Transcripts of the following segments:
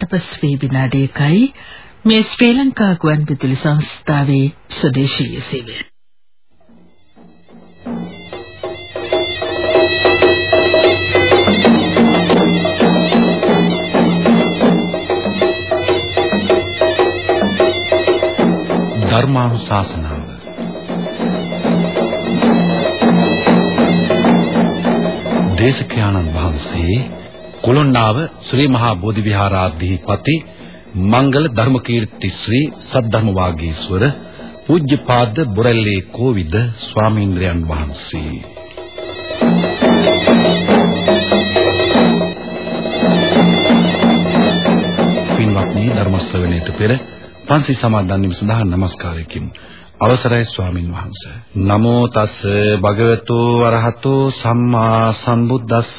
තපස්වී විනාඩි 1යි මේ ශ්‍රී ලංකා ගුවන්විදුලි සංස්ථාවේ ස්වදේශීය සේවය. ධර්මානුශාසනාව දේශකයන්න් වහන්සේ කොළොන්නාව ශ්‍රී මහා බෝධි විහාරාධිපති මංගල ධර්මකීර්ති ශ්‍රී සද්ධර්ම වාගීස්වර පූජ්‍යපාද බොරැල්ලේ කෝවිද ස්වාමීන්ද්‍රයන් වහන්සේ. පින්වත්නි ධර්ම ශ්‍රවණයට පෙර පන්සි සමාදන් වීම සඳහා নমස්කාරයකින් අවසරයි ස්වාමින් වහන්සේ. නමෝ තස් භගවතු අරහතෝ සම්මා සම්බුද්දස්ස.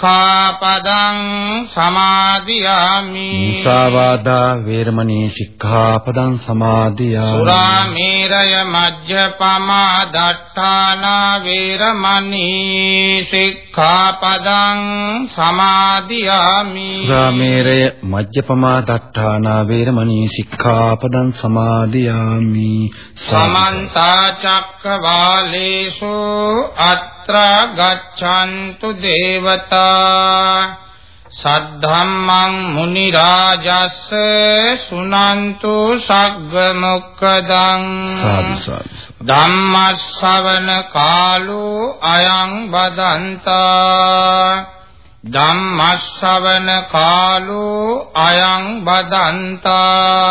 සික්ඛාපදං සමාදියාමි। මුසාවාදා වේරමණී සික්ඛාපදං සමාදියාමි। සුරාමේරය මජ්ජපමා දට්ඨානා වේරමණී සික්ඛාපදං සමාදියාමි। සුරාමේරය මජ්ජපමා දට්ඨානා වේරමණී සික්ඛාපදං සමාදියාමි। සමන්ත චක්කවාලේසු අත්‍රා ගච්ඡන්තු දේවතා සද්ධම්මං මුනි රාජස්ස සුනන්තු සග්ග මොක්කදං ධම්මස්සවන කාලෝ අයං බදන්තා ධම්මස්සවන කාලෝ අයං බදන්තා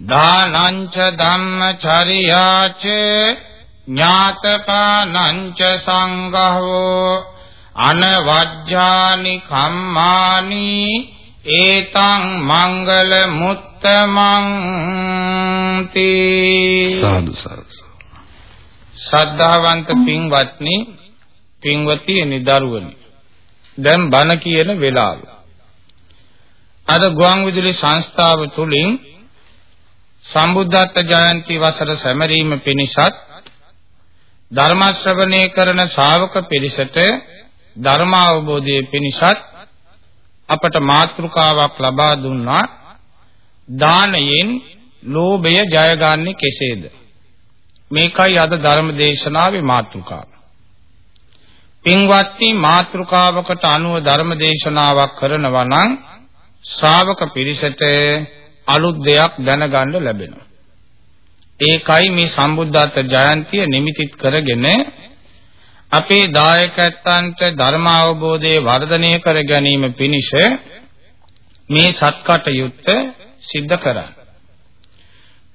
දානංච ධම්මචරියාච ඥාතකානංච සංඝෝ අනවජ්ජානි කම්මානි ඒතං මංගල මුත්තමං තී සාදු සාදු ශ්‍රද්ධාවන්ත පින්වත්නි පින්වතියනි දරුවනි। දැන් බණ කියන වෙලාව. අද ගුවන් විදුලි සංස්ථාව තුලින් සම්බුද්ධත්ව ජයන්ති වසර සැමරීම පිණිසත් ධර්ම ශ්‍රවණය කරන ශ්‍රාවක පිරිසට ධර්ම අවබෝධයේ පිණිසත් අපට මාතෘකාවක් ලබා දුන්නා දානයෙන් ලෝභය ජයගන්නේ කෙසේද? මේකයි අද ධර්ම දේශනාවේ මාතෘකාව. පින්වත්නි මාතෘකාවකට අනුව ධර්ම දේශනාවක් කරනවා නම් ශ්‍රාවක පිරිසට අලුත් දෙයක් දැනගන්න ලැබෙනවා. ඒකයි මේ සම්බුද්ධත්ව ජයන්තිය නිමිතිත් කරගෙන අපේ දායකයන්ට ධර්ම අවබෝධය වර්ධනය කර ගැනීම පිණිස මේ සත්කටයුත්ත සිද්ධ කරා.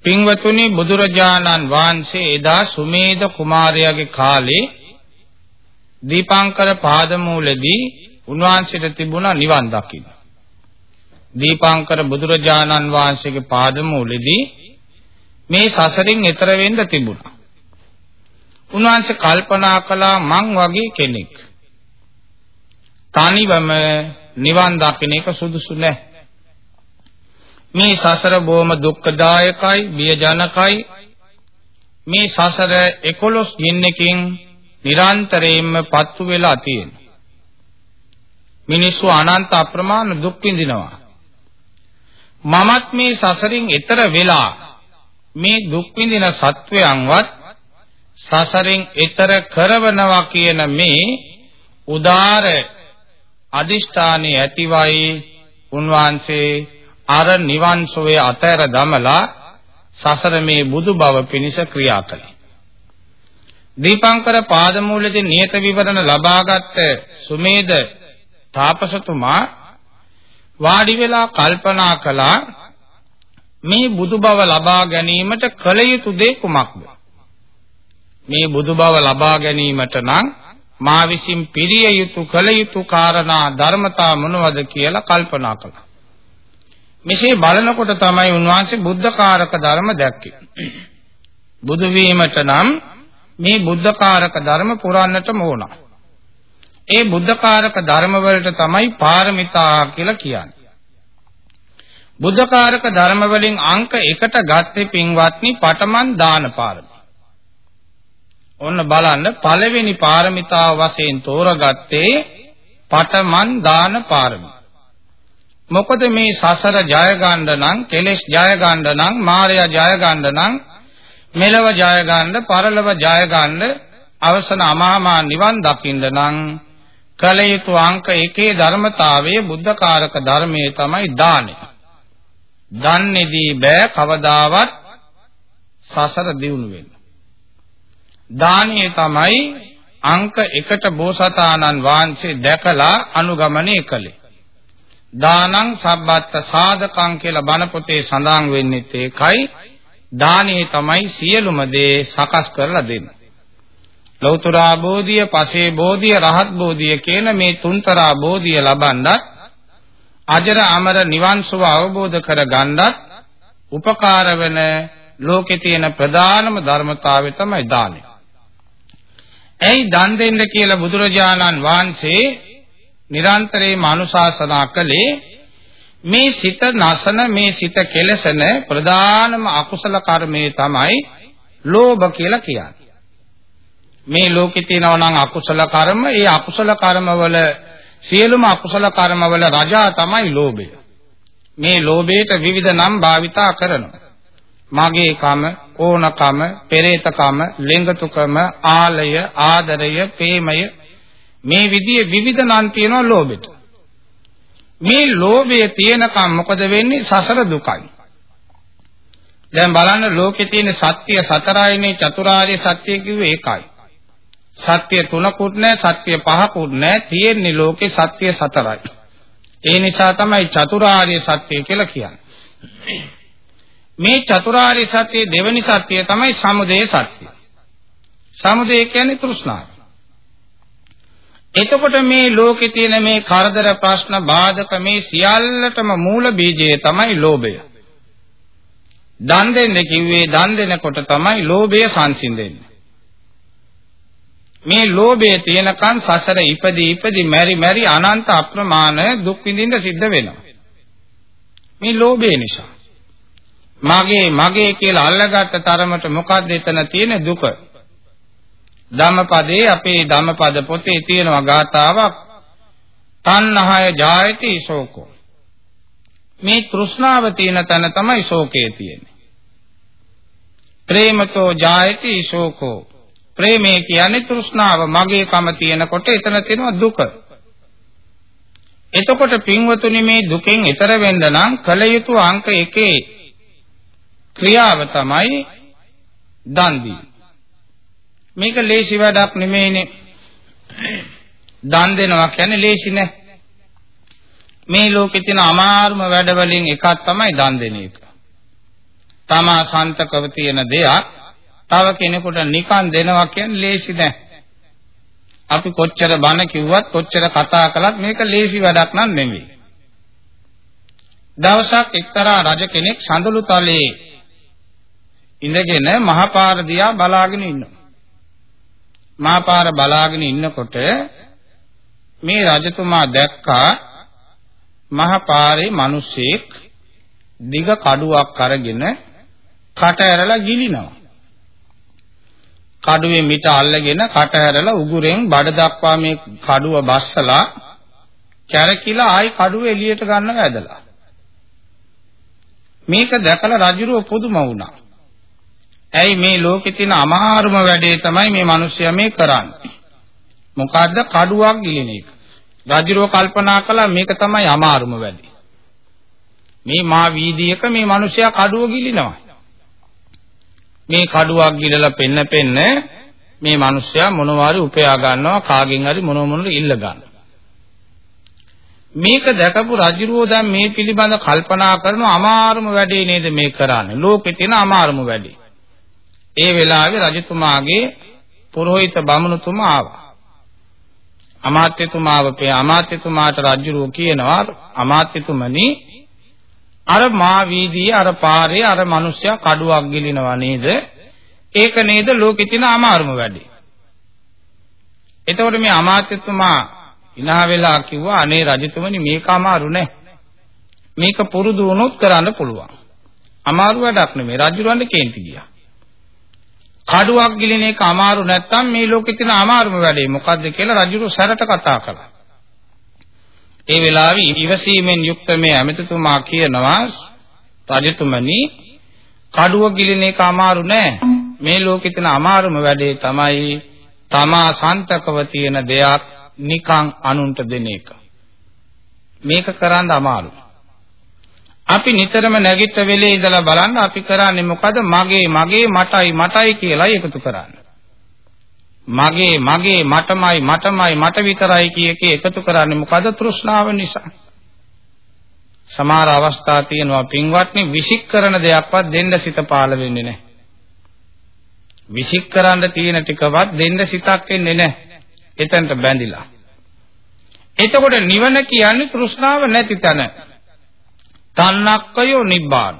පින්වතුනි බුදුරජාණන් වහන්සේ එදා සුමේද කුමාරයාගේ කාලේ දීපාංකර පාදමූලදී උන්වහන්සේට තිබුණා නිවන් දකින්න. දීපාංකර බුදුරජාණන් වහන්සේගේ පාදමූලදී මේ සසරින් එතර වෙන්න තිබුණා. උන්වහන්සේ කල්පනා කළා මං වගේ කෙනෙක්. තනිවම නිවන් දකින්න එක සුදුසු නැහැ. මේ සසර බොහොම දුක්ඛදායකයි, බියජනකයි. මේ සසර 11 ගින්නකින් නිරන්තරයෙන්ම පත්තු වෙලා තියෙනවා. මිනිස්සු අනන්ත අප්‍රමාණ දුක් විඳිනවා. මමත් මේ සසරින් එතර වෙලා මේ දුක් විඳින සත්වයන්වත් සසරින් එතර කරවනවා කියන මේ උදාර අදිෂ්ඨානයේ ඇතිවයි උන්වහන්සේ අර නිවන් සෝයේ අතර දමලා සසර මේ බුදු බව පිණිස ක්‍රියා කළා. දීපංකර පාදමූලයේ නියත විවරණ ලබාගත් සුමේද තාපසතුමා වාඩි වෙලා කල්පනා කළා මේ බුදු බව ලබා ගැනීමට කල යුතු දේ කුමක්ද? මේ බුදු බව ලබා ගැනීමට නම් මා විසින් පිළිය යුතු කල යුතු කාරණා ධර්මතා මොනවද කියලා කල්පනා කළා. මෙසේ බලනකොට තමයි උන්වහන්සේ බුද්ධකාරක ධර්ම දැක්කේ. බුදු වීමට නම් මේ බුද්ධකාරක ධර්ම පුරන්නටම ඕන. ඒ බුද්ධකාරක ධර්ම වලට තමයි පාරමිතා කියලා කියන්නේ. බුද්ධකාරක ධර්ම වලින් අංක 1ට ගත්තේ පින්වත්නි පඨමන් දාන පාරමී. ඔන්න බලන්න පළවෙනි පාරමිතාව වශයෙන් තෝරගත්තේ පඨමන් දාන පාරමී. මොකද මේ සසර ජය ගන්න නම් කෙලෙස් ජය ගන්න නම් මායя ජය ගන්න නම් මෙලව ජය ගන්න, පරලව ජය ගන්න, අවසන අමාමා නිවන් දකින්න නම් කල යුතු අංක එකේ ධර්මතාවයේ බුද්ධකාරක ධර්මයේ තමයි දානය. දන්නේදී බෑ කවදාවත් සසර දියුණු වෙන්න. දානීය තමයි අංක 1ට බෝසතාණන් වහන්සේ දැකලා අනුගමනය කළේ. දානං සබ්බත් සාධකං කියලා බණ පොතේ සඳහන් වෙන්නේ ඒකයි. දානේ තමයි සියලුම දේ සකස් කරලා දෙන්නේ. ලෞතර බෝධිය, පසේ බෝධිය, රහත් බෝධිය කියන මේ තුන්තරා බෝධිය ලබන්නත් අජර අමර නිවන් සුව අවබෝධ කරගන්නත් උපකාර වෙන ලෝකේ තියෙන ප්‍රධානම ධර්මතාවය තමයි දානය. ඇයි දන් දෙන්න කියලා බුදුරජාණන් වහන්සේ නිරන්තරයෙන්ම අනුශාසනා කළේ මේ සිත නසන මේ සිත කෙලසන ප්‍රධානම අකුසල කර්මය තමයි ලෝභ කියලා කියන්නේ. මේ ලෝකේ තියෙනවා නම් අකුසල කර්ම, ඒ අකුසල කර්මවල සියලුම අකුසල කර්මවල රජා තමයි ලෝභය. මේ ලෝභයට විවිධ නම් භාවිතා කරනවා. මගේ කම, ඕනකම, පෙරේතකම, ලෙංගතුකම, ආලය, ආදරය, ප්‍රේමය මේ විදිහේ විවිධ නම් තියෙනවා ලෝභෙට. මේ ලෝභය තියෙනකම් මොකද වෙන්නේ සසර දුකයි. දැන් බලන්න ලෝකේ තියෙන සත්‍ය සතරයිනේ චතුරාර්ය සත්‍ය කිව්වේ ඒකයි. සත්‍ය තුනකුත් නැහැ සත්‍ය පහකුත් නැහැ තියෙන්නේ ලෝකේ සත්‍ය සතරයි. ඒ නිසා තමයි චතුරාර්ය සත්‍ය කියලා කියන්නේ. මේ චතුරාර්ය සත්‍ය දෙවෙනි සත්‍ය තමයි සමුදය සත්‍ය. සමුදය කියන්නේ තෘෂ්ණාව. එතකොට මේ ලෝකේ තියෙන මේ කරදර ප්‍රශ්න බාධක මේ සියල්ලටම මූල බීජය තමයි ලෝභය. දන් දෙන්න කිව්වේ දන් දෙනකොට තමයි ලෝභය සංසිඳෙන්නේ. මේ ලෝභය තියෙනකන් සසර ඉපදී ඉපදී මෙරි මෙරි අනන්ත අප්‍රමාණ දුක් විඳින්න සිද්ධ වෙනවා. මේ ලෝභය නිසා. මගේ මගේ කියලා අල්ලගත්ත තරමට මොකද්ද එතන තියෙන දුක? ධම්මපදයේ අපේ ධම්මපද පොතේ තියෙනවා ගාතාවක් තණ්හාය ජායති ශෝකෝ. මේ තෘෂ්ණාව තියෙන තැන තමයි ශෝකය තියෙන්නේ. ප්‍රේමතෝ ජායති ශෝකෝ. ප්‍රේමය කියන්නේ තෘෂ්ණාව මගේ කම තියෙනකොට එතන තියෙනවා දුක. එතකොට පින්වතුනි මේ දුකෙන් ඈතර වෙන්න නම් කල යුතු අංක 1 ක්‍රියාව තමයි දන් දීම. මේක ලේසි වැඩක් නෙමෙයිනේ. දන් දෙනවා කියන්නේ ලේසි නෑ. මේ ලෝකේ තියෙන අමාරුම වැඩ වලින් එකක් තමයි දන් දෙන එක. තමා සන්තකව තියෙන දෙයක් තව කෙනෙකුට නිකන් දෙනවා කියන්නේ ලේසි නෑ. අපි කොච්චර බන කිව්වත් කොච්චර කතා කළත් මේක ලේසි වැඩක් නන් නෙමෙයි. දවසක් එක්තරා රජ කෙනෙක් සඳලු තලයේ ඉඳගෙන මහපාර දිහා බලාගෙන ඉන්නවා. මහපාර බලාගෙන ඉන්නකොට මේ රජතුමා දැක්කා මහපාරේ මිනිස්සෙක් දිග කඩුවක් අරගෙන කට ඇරලා ගිලිනවා. කඩුවේ මිට අල්ලගෙන කට ඇරලා උගුරෙන් බඩ දක්වා මේ කඩුව බස්සලා කැරකිලා ආයි කඩුව එළියට ගන්න වැදලා. මේක දැකලා රජුරෝ පුදුම වුණා. ඇයි මේ ලෝකේ තියෙන අමාරුම වැඩේ තමයි මේ මිනිස්සයා මේ කරන්නේ. මොකද්ද කඩුවක් ගිලින එක. රජුරෝ කල්පනා කළා මේක තමයි අමාරුම වැඩේ. මේ මා වීදියේක මේ මිනිස්සයා කඩුව ගිලිනවා. මේ කඩුවක් ගිලලා පෙන්න පෙන්න මේ මිනිස්සයා මොනවාරි උපයා ගන්නවා කාගෙන් හරි මොන මොනද ඉල්ල ගන්නවා. මේක දැකපු රජුරෝ දැන් මේ පිළිබඳ කල්පනා කරන අමාරුම වැඩේ නේද මේ කරන්නේ. ලෝකේ තියෙන අමාරුම වැඩේ. ඒ වෙලාවේ රජතුමාගේ පුරোহিত බමුණුතුමා ආවා. අමාත්‍යතුමාව පේ අමාත්‍යතුමාට රජුරෝ කියනවා අමාත්‍යතුමනි අර මා වීදියේ අර පාරේ අර මිනිස්සයා කඩුවක් ගිලිනවා නේද? ඒක නේද ලෝකෙ තියෙන අමාරුම වැඩේ. එතකොට මේ අමාත්‍යතුමා ඉනා වෙලා කිව්වා අනේ රජතුමනි මේක අමාරු නෑ. මේක පුරුදු වුණොත් කරන්න පුළුවන්. අමාරු වැඩක් නෙමෙයි. රජුරවන්ට කේන්ති ගියා. කඩුවක් ගිලින එක අමාරු නැත්තම් මේ ලෝකේ තියෙන අමාරුම වැඩේ මොකද්ද කියලා රජුරු සැරට කතා කළා. ඒ වෙලාවේ ඉවසීමෙන් යුක්ත මේ ඇමතිතුමා කියනවා රජතුමනි කඩුව ගිලින එක අමාරු නෑ. මේ ලෝකේ තියෙන අමාරුම වැඩේ තමයි තමා සන්තකව තියෙන දෙයක් නිකං අනුන්ට දෙන එක. මේක කරන්න අමාරුයි. අපි නිතරම නැගිට වෙලේ ඉඳලා බලන්න අපි කරන්නේ මොකද මගේ මගේ මටයි මටයි කියලා එකතු කරන්නේ. මගේ මගේ මටමයි මටමයි මට විතරයි කිය කී එකතු කරන්නේ මොකද තෘෂ්ණාව නිසා. සමහර අවස්ථා තියෙනවා පින්වත්නි විසික් කරන දෙයක්වත් දෙන්න සිත පාළ වෙන්නේ නැහැ. විසික් කරන්න තියෙන ටිකවත් දෙන්න සිතක් එන්නේ නැහැ. එතනට බැඳිලා. එතකොට නිවන කියන්නේ තෘෂ්ණාව නැති තැන. තන්නක්කයෝ නිබ්බාන.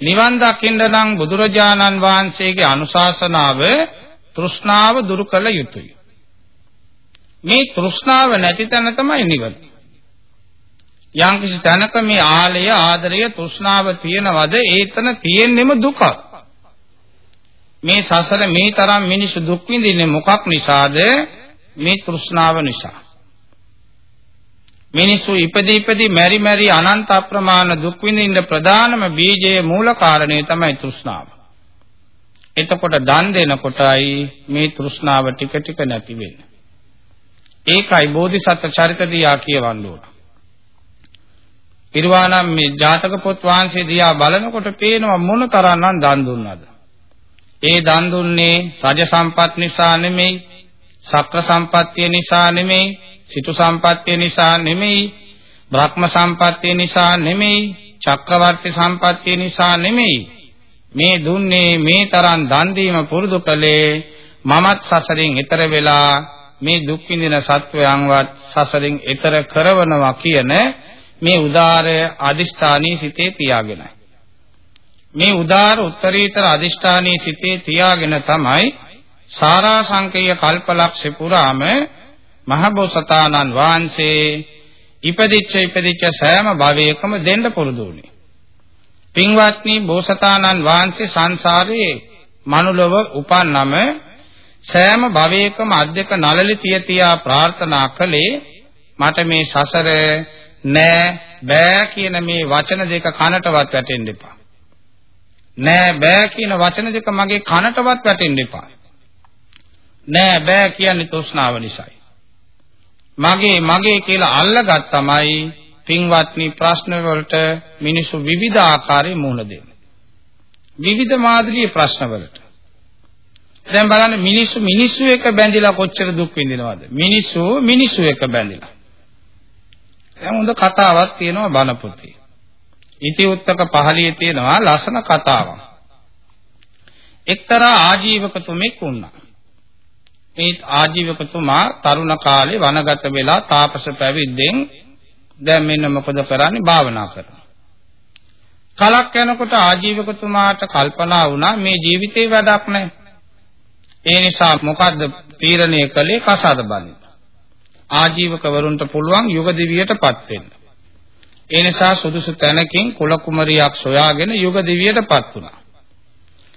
නිවන් දකින්න නම් බුදුරජාණන් වහන්සේගේ අනුශාසනාව තෘෂ්ණාව දුරු කළ යුතුය. මේ තෘෂ්ණාව නැති තැන තමයි නිවන. යම්කිසි තැනක මේ ආලය ආදරය තෘෂ්ණාව තියනවද ඒතන තියෙන්නෙම දුකක්. මේ සසර මේ තරම් මිනිස්සු දුක් විඳින්නේ මොකක් නිසාද? මේ තෘෂ්ණාව නිසා. මිනිස්සු ඉපදී ඉපදී මෙරි මෙරි අනන්ත අප්‍රමාණ දුක් විඳින්න ප්‍රධානම බීජයේ මූල කාරණේ තමයි තෘෂ්ණාව. එතකොට දන් දෙනකොටයි මේ තෘෂ්ණාව ටික ටික නැති වෙන්නේ. ඒකයි බෝධිසත්ව චරිත දියා කියවන්න ඕන. පිරිවානම් මේ ජාතක පොත් වහන්සේ දිහා බලනකොට පේනවා මොන තරම්නම් දන් දුන්නද. ඒ දන් දුන්නේ රජ සම්පත් නිසා නෙමෙයි, සක්‍ර සම්පත්තිය නිසා නෙමෙයි, සිතු සම්පත්තිය නිසා නෙමෙයි, බ්‍රහ්ම සම්පත්තිය නිසා නෙමෙයි, චක්‍රවර්ති සම්පත්තිය නිසා නෙමෙයි. මේ දුන්නේ මේ තරම් දන් දීම පුරුදු කළේ මමත් සසරින් එතර වෙලා මේ දුක් විඳින සත්වයන්වත් සසරින් එතර කරවනවා කියන මේ උදාර අදිෂ්ඨානී සිතේ තියාගෙනයි. මේ උදාර උත්තරීතර අදිෂ්ඨානී සිතේ තියාගෙන තමයි සාරාංශකීය කල්පලක්ෂ පුරාම මහබෝසතාණන් වහන්සේ ඉපදිච්ච ඉපදිච්ච සෑම භවයකම දෙන්න පුරුදු වුණේ. පින්වත්නි බෝසතාණන් වහන්සේ සංසාරේ මනුලොව උපන්නම සෑම භවයකම අධ්‍යක නලලි තිය තියා ප්‍රාර්ථනා කළේ මට මේ සසර නෑ බෑ කියන මේ වචන දෙක කනටවත් වැටෙන්න එපා. නෑ බෑ කියන වචන දෙක මගේ කනටවත් වැටෙන්න එපා. නෑ බෑ කියන්නේ තෘෂ්ණාව නිසායි. මගේ මගේ කියලා අල්ලගත්තමයි පින්වත්නි ප්‍රශ්න වලට මිනිසු විවිධ ආකාරයේ මුහුණ දෙන්නේ. විවිධ මාදිරියේ ප්‍රශ්න වලට. දැන් බලන්න මිනිස්සු මිනිස්සු එක බැඳිලා කොච්චර දුක් විඳිනවද? මිනිස්සු මිනිස්සු එක බැඳිලා. දැන් හොඳ කතාවක් තියෙනවා බණ පොතේ. ඉති උත්තක පහළියේ තියෙනවා ලස්සන කතාවක්. එක්තරා ආජීවකතුමෙක් වුණා. මේ ආජීවකතුමා තරුණ කාලේ වනගත වෙලා තාපස පැවිද්දෙන් දැන් මෙන්න මොකද කරන්නේ භාවනා කරනවා. කලක් යනකොට ආජීවකතුමාට කල්පනා වුණා මේ ජීවිතේ වැඩක් නැහැ. ඒ නිසා මොකද්ද තීරණය කළේ කසාද බඳින්න. ආජීවකවරුන්ට පුළුවන් යුග දිවියටපත් වෙන්න. ඒ නිසා සුදුසු තැනකින් කුල කුමරියක් සොයාගෙන යුග දිවියටපත් වුණා.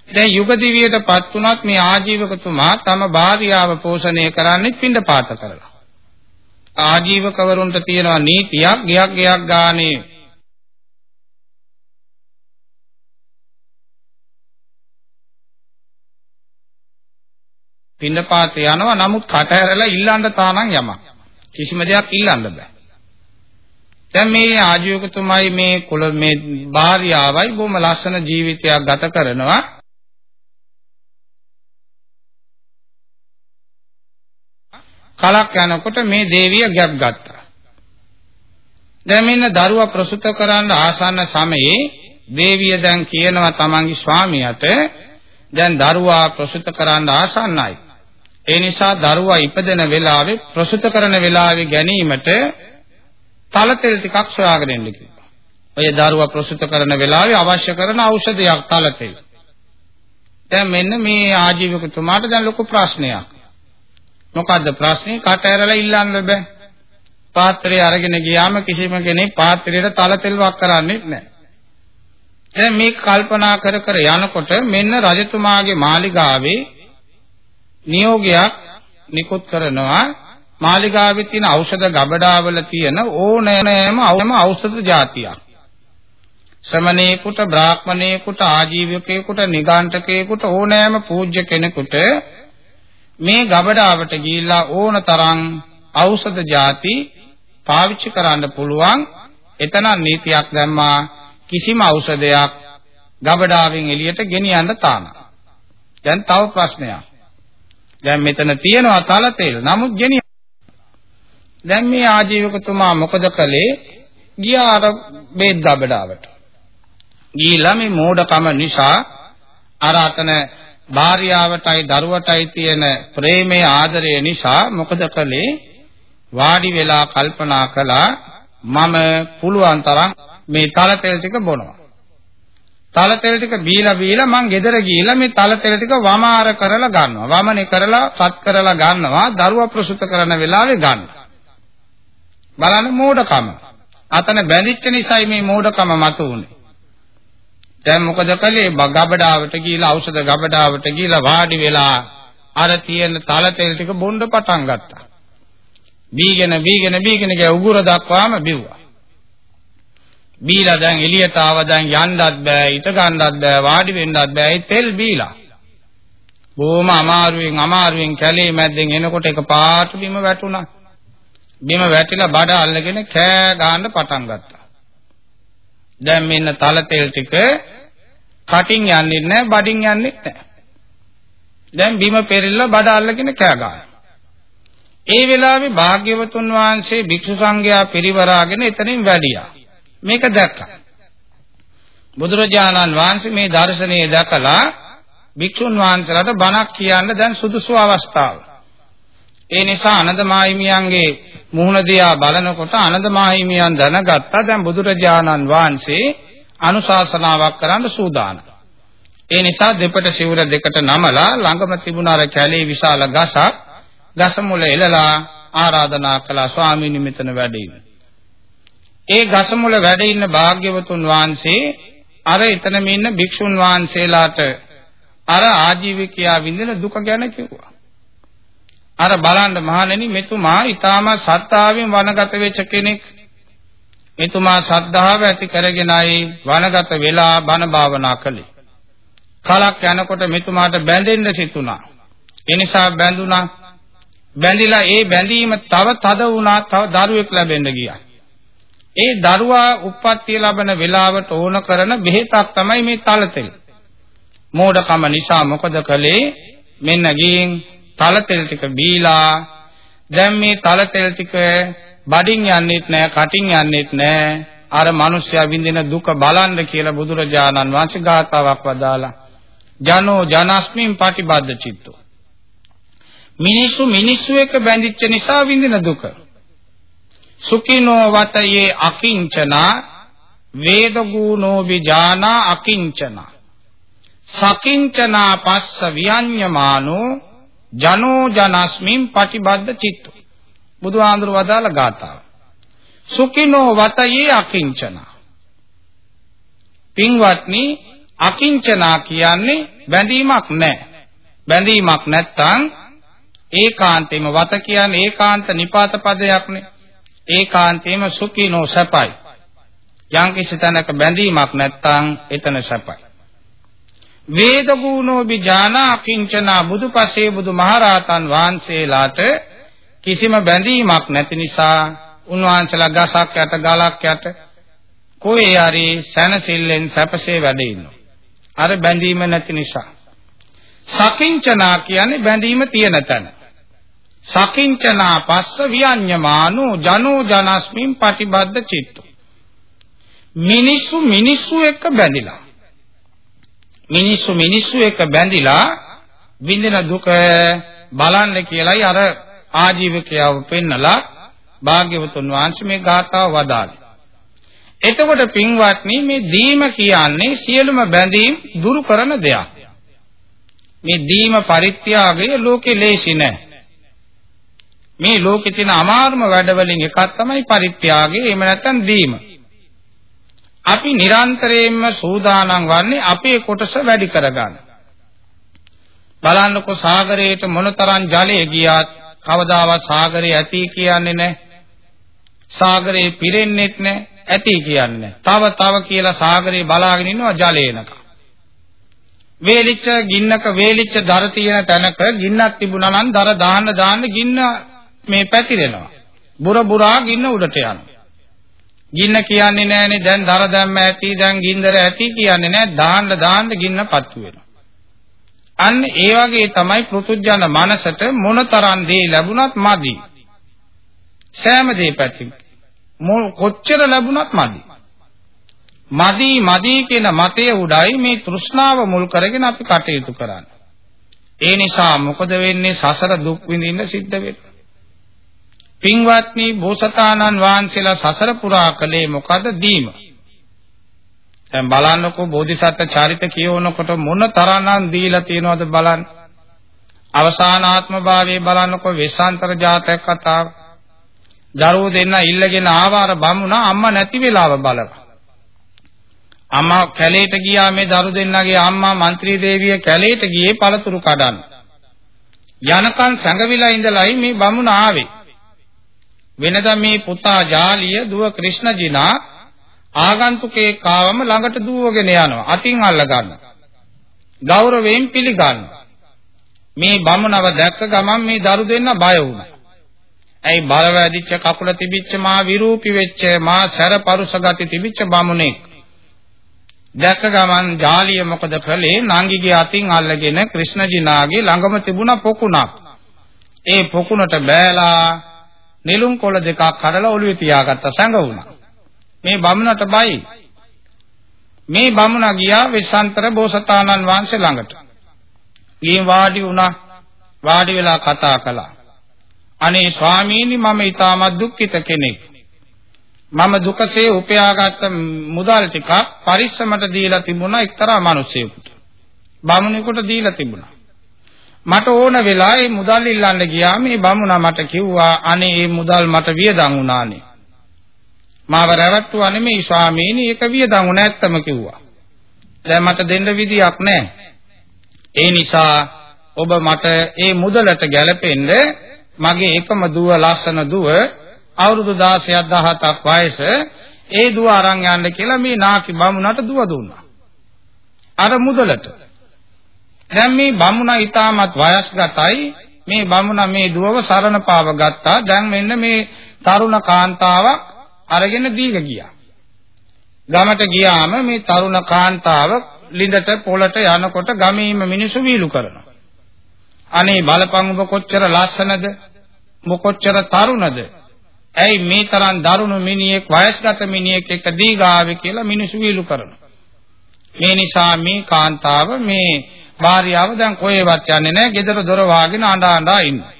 දැන් යුග දිවියටපත් වුණත් මේ ආජීවකතුමා තම භාර්යාව පෝෂණය කරන්නේ පින්ඳ පාත කරලා. ආජීවකවරුන්ට තියෙනවා නීතියක් ගියක් ගියක් ගානේ. පින්නපාත යනවා නමුත් කට ඇරලා ඉල්ලන්න තානම් යමක්. කිසිම දෙයක් ඉල්ලන්න බෑ. දැන් මේ ආජීවකතුමයි මේ කුල මේ භාර්යාවයි බොහොම ලස්සන ජීවිතයක් ගත කරනවා. කලක් යනකොට මේ දේවිය ගැප් ගත්තා. දැන් මෙන්න දරුවා ප්‍රසූත කරන්න ආසන්න සමයේ දේවිය දැන් කියනවා තමන්ගේ ස්වාමියාට දැන් දරුවා ප්‍රසූත කරන්න ආසන්නයි. ඒ නිසා දරුවා ඉපදෙන වෙලාවේ ප්‍රසූත කරන වෙලාවේ ගැනීමට තල තෙල් ටිකක් සොයාගෙන ඉන්න කිව්වා. ඔය දරුවා ප්‍රසූත කරන වෙලාවේ අවශ්‍ය කරන ඖෂධයක් තල තෙල්. දැන් මෙන්න මේ ආජීවකතුමාට දැන් ලොකු ප්‍රශ්නයක්. මොකද්ද ප්‍රශ්නේ? කට ඇරලා ඉල්ලන්න බෑ. පාත්‍රය අරගෙන ගියාම කිසිම කෙනෙක් පාත්‍රයට තල තෙල් වක් කරන්නේ නැහැ. දැන් මේ කල්පනා කර කර යනකොට මෙන්න රජතුමාගේ මාලිගාවේ නියෝගයක් නිකුත් කරනවා මාලිගාවේ තියෙන ඖෂධ ගබඩාවල තියෙන ඕනෑම ඖෂධ જાතියක්. ශ්‍රමණේකුට බ්‍රාහ්මණේකුට ආජීවකේකුට නිගාන්ඨකේකුට ඕනෑම පූජ්‍ය කෙනෙකුට මේ ගබඩාවට ගිහිල්ලා ඕන තරම් ඖෂධ ಜಾති පාවිච්චි කරන්න පුළුවන් එතන නීතියක් දැම්මා කිසිම ඖෂධයක් ගබඩාවෙන් එළියට ගෙනියන්න තාම. දැන් තව ප්‍රශ්නයක්. දැන් මෙතන තියෙනවා තල තෙල්. නමුත් ගෙනිය. දැන් මේ ආජීවකතුමා මොකද කළේ? ගියා අර බේත් ගබඩාවට. ගිහිලා මේ මෝඩකම නිසා අර අතන භාර්යාවටයි දරුවටයි තියෙන ප්‍රේමයේ ආදරය නිසා මොකද කළේ වාඩි වෙලා කල්පනා කළා මම පුළුවන් තරම් මේ තල තෙල් ටික බොනවා. තල තෙල් ටික බීලා බීලා මං ගෙදර ගිහිල්ලා මේ තල තෙල් ටික වමාර කරලා ගන්නවා. වමනේ කරලා පත් කරලා ගන්නවා. දරුවා ප්‍රසූත කරන වෙලාවේ ගන්නවා. බලන්න මෝඩකම. අතන බැඳිච්ච නිසායි මේ මෝඩකම මතුවුනේ. දැන් මොකද කළේ ගබඩාවට ගිහිලා ඖෂධ ගබඩාවට ගිහිලා වාඩි වෙලා අර තියෙන තල තෙල් ටික බොන්න පටන් ගත්තා. බීගෙන බීගෙන බීගෙන ගිය උගුර දක්වාම බිව්වා. බීලා දැන් එළියට ආව දැන් යන්නත් බෑ, ඊට ගන්නත් බෑ, වාඩි වෙන්නත් බෑ. ඒ තෙල් බීලා. බොහොම අමාරුවෙන් අමාරුවෙන් කැලේ මැද්දෙන් එනකොට එක පාට බිම වැටුණා. බිම වැටිලා බඩ අල්ලගෙන කෑ ගහන්න පටන් ගත්තා. දැන් මෙන්න තල තෙල් ටික කටින් යන්නේ නැහැ බඩින් යන්නේ නැහැ. දැන් බිම පෙරilla බඩ අල්ලගෙන කෑ ගන්නවා. ඒ වෙලාවේ භාග්‍යවතුන් වහන්සේ භික්ෂු සංඝයා පිරිවරාගෙන එතනින් වැඩියා. මේක දැක්කා. බුදුරජාණන් වහන්සේ මේ දර්ශනය දැකලා භික්ෂුන් වහන්සේලාට බණක් කියන්න දැන් සුදුසු අවස්ථාව. ඒ නිසා ආනන්ද මාහිමියන්ගේ මුහුණ දිහා බලනකොට ආනන්ද මාහිමියන් දැනගත්තා දැන් බුදුරජාණන් වහන්සේ අනුශාසනාවක් කරන්න සූදානම්. ඒ නිසා දෙපට සිවුර දෙකට නමලා ළඟම තිබුණ අර කැලේ විශාල ගසක් ගස මුල එළලා ආරාධනා කළා ස්වාමීනි මෙතන වැඩ ඉන්න. ඒ ගස මුල වැඩ ඉන්න භාග්‍යවතුන් වහන්සේ අර එතනම ඉන්න භික්ෂුන් වහන්සේලාට අර ආජීවකයා විඳින දුක ගැන කිව්වා. අර බලන්න මහණෙනි මෙතුමා ඊටාම සත්‍තාවෙන් වනගත වෙච්ච කෙනෙක්. මෙතුමා ශ්‍රද්ධාව ඇති කරගෙනයි වනගත වෙලා බණ භාවනා කළේ. කලක් යනකොට මෙතුමාට බැඳෙන්න සිතුණා. ඒ නිසා බැඳුණා. බැඳිලා ඒ බැඳීම තව තද වුණා. තව දරුවෙක් ලැබෙන්න ගියා. ඒ දරුවා උප්පත්තිය ලබන වෙලාවට ඕන කරන බෙහෙතක් තමයි මේ තලතෙල්. මෝඩකම නිසා මොකද කළේ? මෙන්න ගින් තලතෙල් ටික බීලා දැන් මේ තලතෙල් ටික බඩින් යන්නේත් නෑ කටින් යන්නේත් නෑ. අර මිනිස්සයා විඳින දුක බලන්න කියලා බුදුරජාණන් වහන්සේ ගාථාවක් වදාලා. ජනෝ ජනස්මින් පටිබද්ද චිත්තෝ. මිනිස්සු මිනිස්සු එක්ක බැඳිච්ච නිසා විඳින දුක. සුඛිනෝ වතයේ අකිංචනා වේදගුණෝ විජානා අකිංචනා. සකිංචනා පස්ස වියඤ්ඤමානෝ ජනෝ ජනස්මින් පටිබද්ද චිත්තෝ. බුදුහාඳුර වදාළ ගාථාව. සුඛිනෝ වතයේ අකිංචනා. පින්වත්නි අකිංචනා කියන්නේ බැඳීමක් නැහැ බැඳීමක් නැත්තම් ඒකාන්තේම වත කියන්නේ ඒකාන්ත නිපාත පදයක්නේ. ඒකාන්තේම සුඛිනෝ සපයි. යම් කිසි තැනක බැඳීමක් නැත්තම් එතන සපයි. වේද ගුණෝ විජානා කිංචනා බුදුපසේ බුදුමහරහතන් වහන්සේලාට කිසිම බැඳීමක් නැති නිසා උන්වහන්සේලා ගසක් යට ගලක් යට කොහේ හරි සනසිල්ලෙන් සැපසේ වැඩ ඉන්නවා. අර බැඳීම නැති නිසා. සකිංචනා කියන්නේ බැඳීම තියෙන තැන. සකිංචනා පස්ස වියඤ්ඤමානෝ ජනෝ ජනස්මින් පටිබද්ද චිත්තෝ. මිනිස්සු මිනිස්සු එක්ක බැඳිලා මිනිස්සු මිනිස්සු එක්ක බැඳිලා විඳින දුක බලන්න කියලයි අර ආජීවකයව පෙන්නලා භාග්‍යවතුන් වහන්සේ මේ ගාථාව වදාළේ. එතකොට පින්වත්නි මේ දීම කියන්නේ සියලුම බැඳීම් දුරු කරන දෙයක්. මේ දීම පරිත්‍යාගය ලෝකේ ලේසි නෑ. මේ ලෝකේ තියෙන අමාරුම වැඩවලින් එකක් තමයි පරිත්‍යාගය. එහෙම නැත්නම් දීම. අපි නිරන්තරයෙන්ම සූදානම් වන්නේ අපේ කොටස වැඩි කරගන්න. බලන්නකො සාගරයට මොනතරම් ජලය ගියත් කවදාවත් සාගරේ ඇති කියන්නේ නැහැ. සාගරේ පිරෙන්නෙත් නැහැ, ඇති කියන්නේ තව තව කියලා සාගරේ බලාගෙන ඉන්නවා ජලේනක. වේලිච්ච ගින්නක වේලිච්ච දර තියෙන තැනක ගින්නක් තිබුණා නම් දර දාන්න දාන්න ගින්න මේ පැතිරෙනවා. බුර බුරා ගින්න උඩට යනවා. ගින්න කියන්නේ නැහනේ දැන් දර දැම්ම ඇති දැන් ගින්දර ඇති කියන්නේ නැහැ දාන්න දාන්න ගින්න පත්තු වෙනවා. අන්න ඒ වගේ තමයි පෘතුජන මනසට මොනතරම් දේ ලැබුණත් මදි. සෑම දේ පැති කොච්චර ලැබුණත් මදි. මදි මදි කියන මතය උඩයි මේ තෘෂ්ණාව මුල් කරගෙන අපි කටයුතු කරන්නේ. ඒ නිසා මොකද වෙන්නේ සසර දුක් විඳින්න සිද්ධ වෙනවා. පින්වත්නි බෝසතාණන් වහන්සේලා සසර පුරා කළේ මොකද දීම. දැන් බලන්නකෝ බෝධිසත්ව චරිත කියවනකොට මොන තරම්නම් දීලා තියෙනවද බලන්න. අවසානාත්ම භාවයේ බලන්නකෝ වෙස්සාන්තර ජාතක කතාව. දරුවෝ දෙන්න ඉල්ලගෙන ආවාර බමුණා අම්මා නැති වෙලාව බලලා. අම්මා කැලේට ගියා මේ දරු දෙන්නගේ අම්මා മന്ത്രി දේවිය කැලේට ගියේ පළතුරු කඩන්න. යනකන් සැඟවිලා ඉඳලයි මේ බමුණ ආවේ. වෙනදා මේ පුතා ජාලිය දුව ක්‍රිෂ්ණජිනා ආගන්තුකේ කාවම ළඟට දුවගෙන යනවා. අතින් අල්ල ගන්නවා ගෞරවයෙන් පිළිගන්නවා මේ බමුණව දැක්ක ගමන් මේ දරු දෙන්න බය වුණා. ඇයි බලවැදිච්ච කකුල තිබිච්ච මා විරූපි වෙච්ච මා සැරපරුස ගති තිබිච්ච බමුණෙක්? දැක්ක ගමන් ජාලිය මොකද කළේ? නංගිගේ අතින් අල්ලගෙන ක්‍රිෂ්ණජිනාගේ ළඟම තිබුණ පොකුණක්. ඒ පොකුණට බෑලා නෙළුම් කොළ දෙකක් කඩලා ඔළුවේ තියාගත්ත සංග වුණා. මේ බමුණට බයි. මේ බමුණ ගියා විසන්තර බෝසතාණන් වහන්සේ ළඟට. ඊන් වාඩි වුණා. වාඩි වෙලා කතා කළා. අනේ ස්වාමීනි මම ඊටමත් දුක්ඛිත කෙනෙක්. මම දුකසේ උපයාගත් මුදල් ටිකක් පරිස්සමට දීලා තිබුණා එක්තරා මිනිසෙකුට. බමුණෙකුට දීලා තිබුණා. මට ඕන වෙලා මේ මුදල් ඉල්ලන්න ගියා මේ බමුණා මට කිව්වා අනේ මේ මුදල් මට වියදම් වුණානේ මාව රැවට්ටුවා නෙමෙයි ස්වාමීනි ඒක වියදම් නැත්තම කිව්වා. දැන් මට දෙන්න විදියක් නැහැ. ඒ නිසා ඔබ මට ඒ මුදලට ගැලපෙන්න මගේ එකම දුව ලස්සන දුව අවුරුදු 16ක් 17ක් වයස ඒ දුව අරන් යන්න කියලා මේ නාකි බමුණට දුව දුන්නා. අර මුදලට. දැන් මේ බමුණා ඊටමත් වයස්ගතයි මේ බමුණා මේ දුවව සරණ පාව ගත්තා. දැන් මෙන්න මේ තරුණ කාන්තාවක් අරගෙන දීග ගියා. ගමට ගියාම මේ තරුණ කාන්තාව ලිඳට පොළට යනකොට ගමේම මිනිස්සු වීලු කරනවා. අනේ බලපං ඔබ කොච්චර ලස්සනද? මොකොච්චර තරුණද? ඇයි මේ තරම් දරුණු මිනිහෙක් වයස්ගත මිනිහෙක් එක්ක දීගාවේ කියලා මිනිස්සු වීලු කරනවා. මේ නිසා මේ කාන්තාව මේ භාර්යාව දැන් කොහෙවත් යන්නේ නැහැ. ගෙදර දොර වහගෙන අඬ අඬා ඉන්නවා.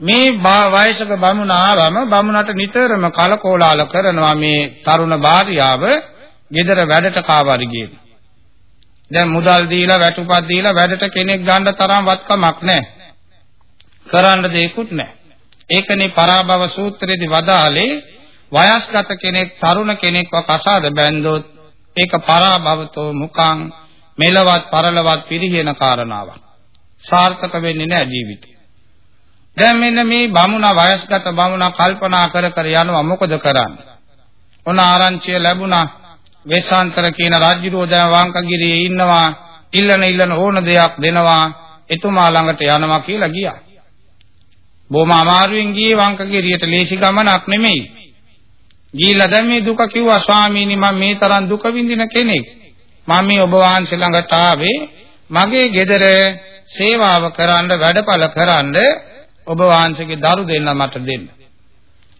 මේ වයසක බමුණාවම බමුණට නිතරම කලකෝලාල කරනවා මේ තරුණ භාර්යාව ගෙදර වැඩට කාවරි ගියේ. දැන් මුදල් දීලා වැටුපක් දීලා වැඩට කෙනෙක් ගන්න තරම් වත්කමක් නැහැ. කරන්න දෙයක්වත් නැහැ. ඒකනේ පරාභව සූත්‍රයේදී වදාළේ වයස්ගත කෙනෙක් තරුණ කෙනෙක්ව කසාද බැන්දොත් ඒක පරාභවතෝ මුඛං මෙලවත් පරලවත් පිරිහෙන කාරණාවක්. සාර්ථක වෙන්නේ නැහැ ජීවිතේ. දැන් මෙන්න මේ බමුණ වයස්ගත බමුණ කල්පනා කර කර යනවා මොකද කරන්නේ? ඔන්න ආරංචිය ලැබුණා වේශාන්තර කියන රාජ්‍යරෝ දැන් වංකගිරියේ ඉන්නවා ඉල්ලන ඉල්ලන ඕන දෙයක් දෙනවා එතුමා ළඟට යනවා කියලා ගියා. බොහොම අමාරුවෙන් ගියේ වංකගිරියට ලේසි ගමනක් නෙමෙයි. ගිහිල්ලා දැන් මේ දුක කිව්වා ස්වාමීනි මම මේ තරම් දුක විඳින කෙනෙක්. මම මේ ඔබ වහන්සේ ළඟට ආවේ මගේ ගෙදර සේවාව කරන්න වැඩපල කරන්න ඔබ වහන්සේගේ දරු දෙන්න මට දෙන්න.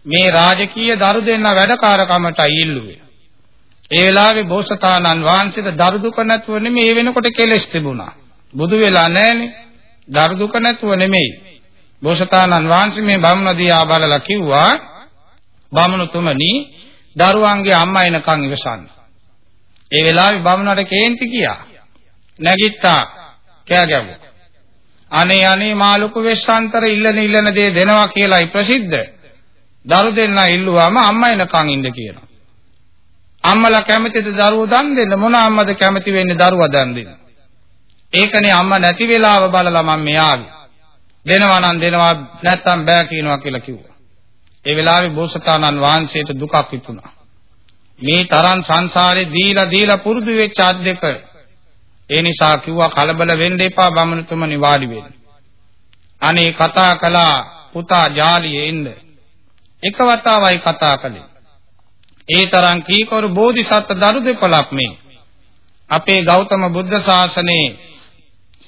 මේ රාජකීය දරු දෙන්න වැඩකාරකමටයි ඉල්ලුවේ. ඒ වෙලාවේ බෝසතාණන් වහන්සේට දරු දුක නැතුව නෙමෙයි ඒ වෙනකොට කෙලෙස් තිබුණා. බුදු වෙලා නැහනේ. දරු දුක නැතුව නෙමෙයි. බෝසතාණන් වහන්සේ මේ බමුණ දිහා බලලා කිව්වා බමුණුතුමනි දරුවන්ගේ අම්මා එනකන් ඉවසන්න. ඒ වෙලාවේ බමුණට කේන්ති ගියා. නැගිට්ටා කෑ ගැව්වා. අනේ අනේ මා ලොකු වෙස්සන්තර ඉල්ලන ඉල්ලන දේ දෙනවා කියලායි ප්‍රසිද්ධ. දරු දෙන්න ඉල්ලුවාම අම්මා එනකන් ඉන්න කියනවා. අම්මලා කැමතිද දරුවෝ දන් දෙන්න මොන අම්මද කැමති වෙන්නේ දරුවා දන් දෙන්න. ඒකනේ අම්මා නැති වෙලාව බලලා මම මේ ආවේ. දෙනවා නම් දෙනවා නැත්තම් බෑ කියනවා කියලා කිව්වා. ඒ වෙලාවේ බෝසතාණන් වහන්සේට දුකක් හිතුණා. මේ තරම් සංසාරේ දීලා දීලා පුරුදු වෙච්ච අත් දෙක ඒ නිසා කිව්වා කලබල වෙන්න එපා බමුණුතුමනි වාඩි වෙන්න. අනේ කතා කළා පුතා ජාලියේ ඉන්න. එක වතාවයි කතා කළේ. ඒ තරම් කීකරු බෝධිසත්ව දරු දෙපළක් මේ. අපේ ගෞතම බුද්ධ ශාසනයේ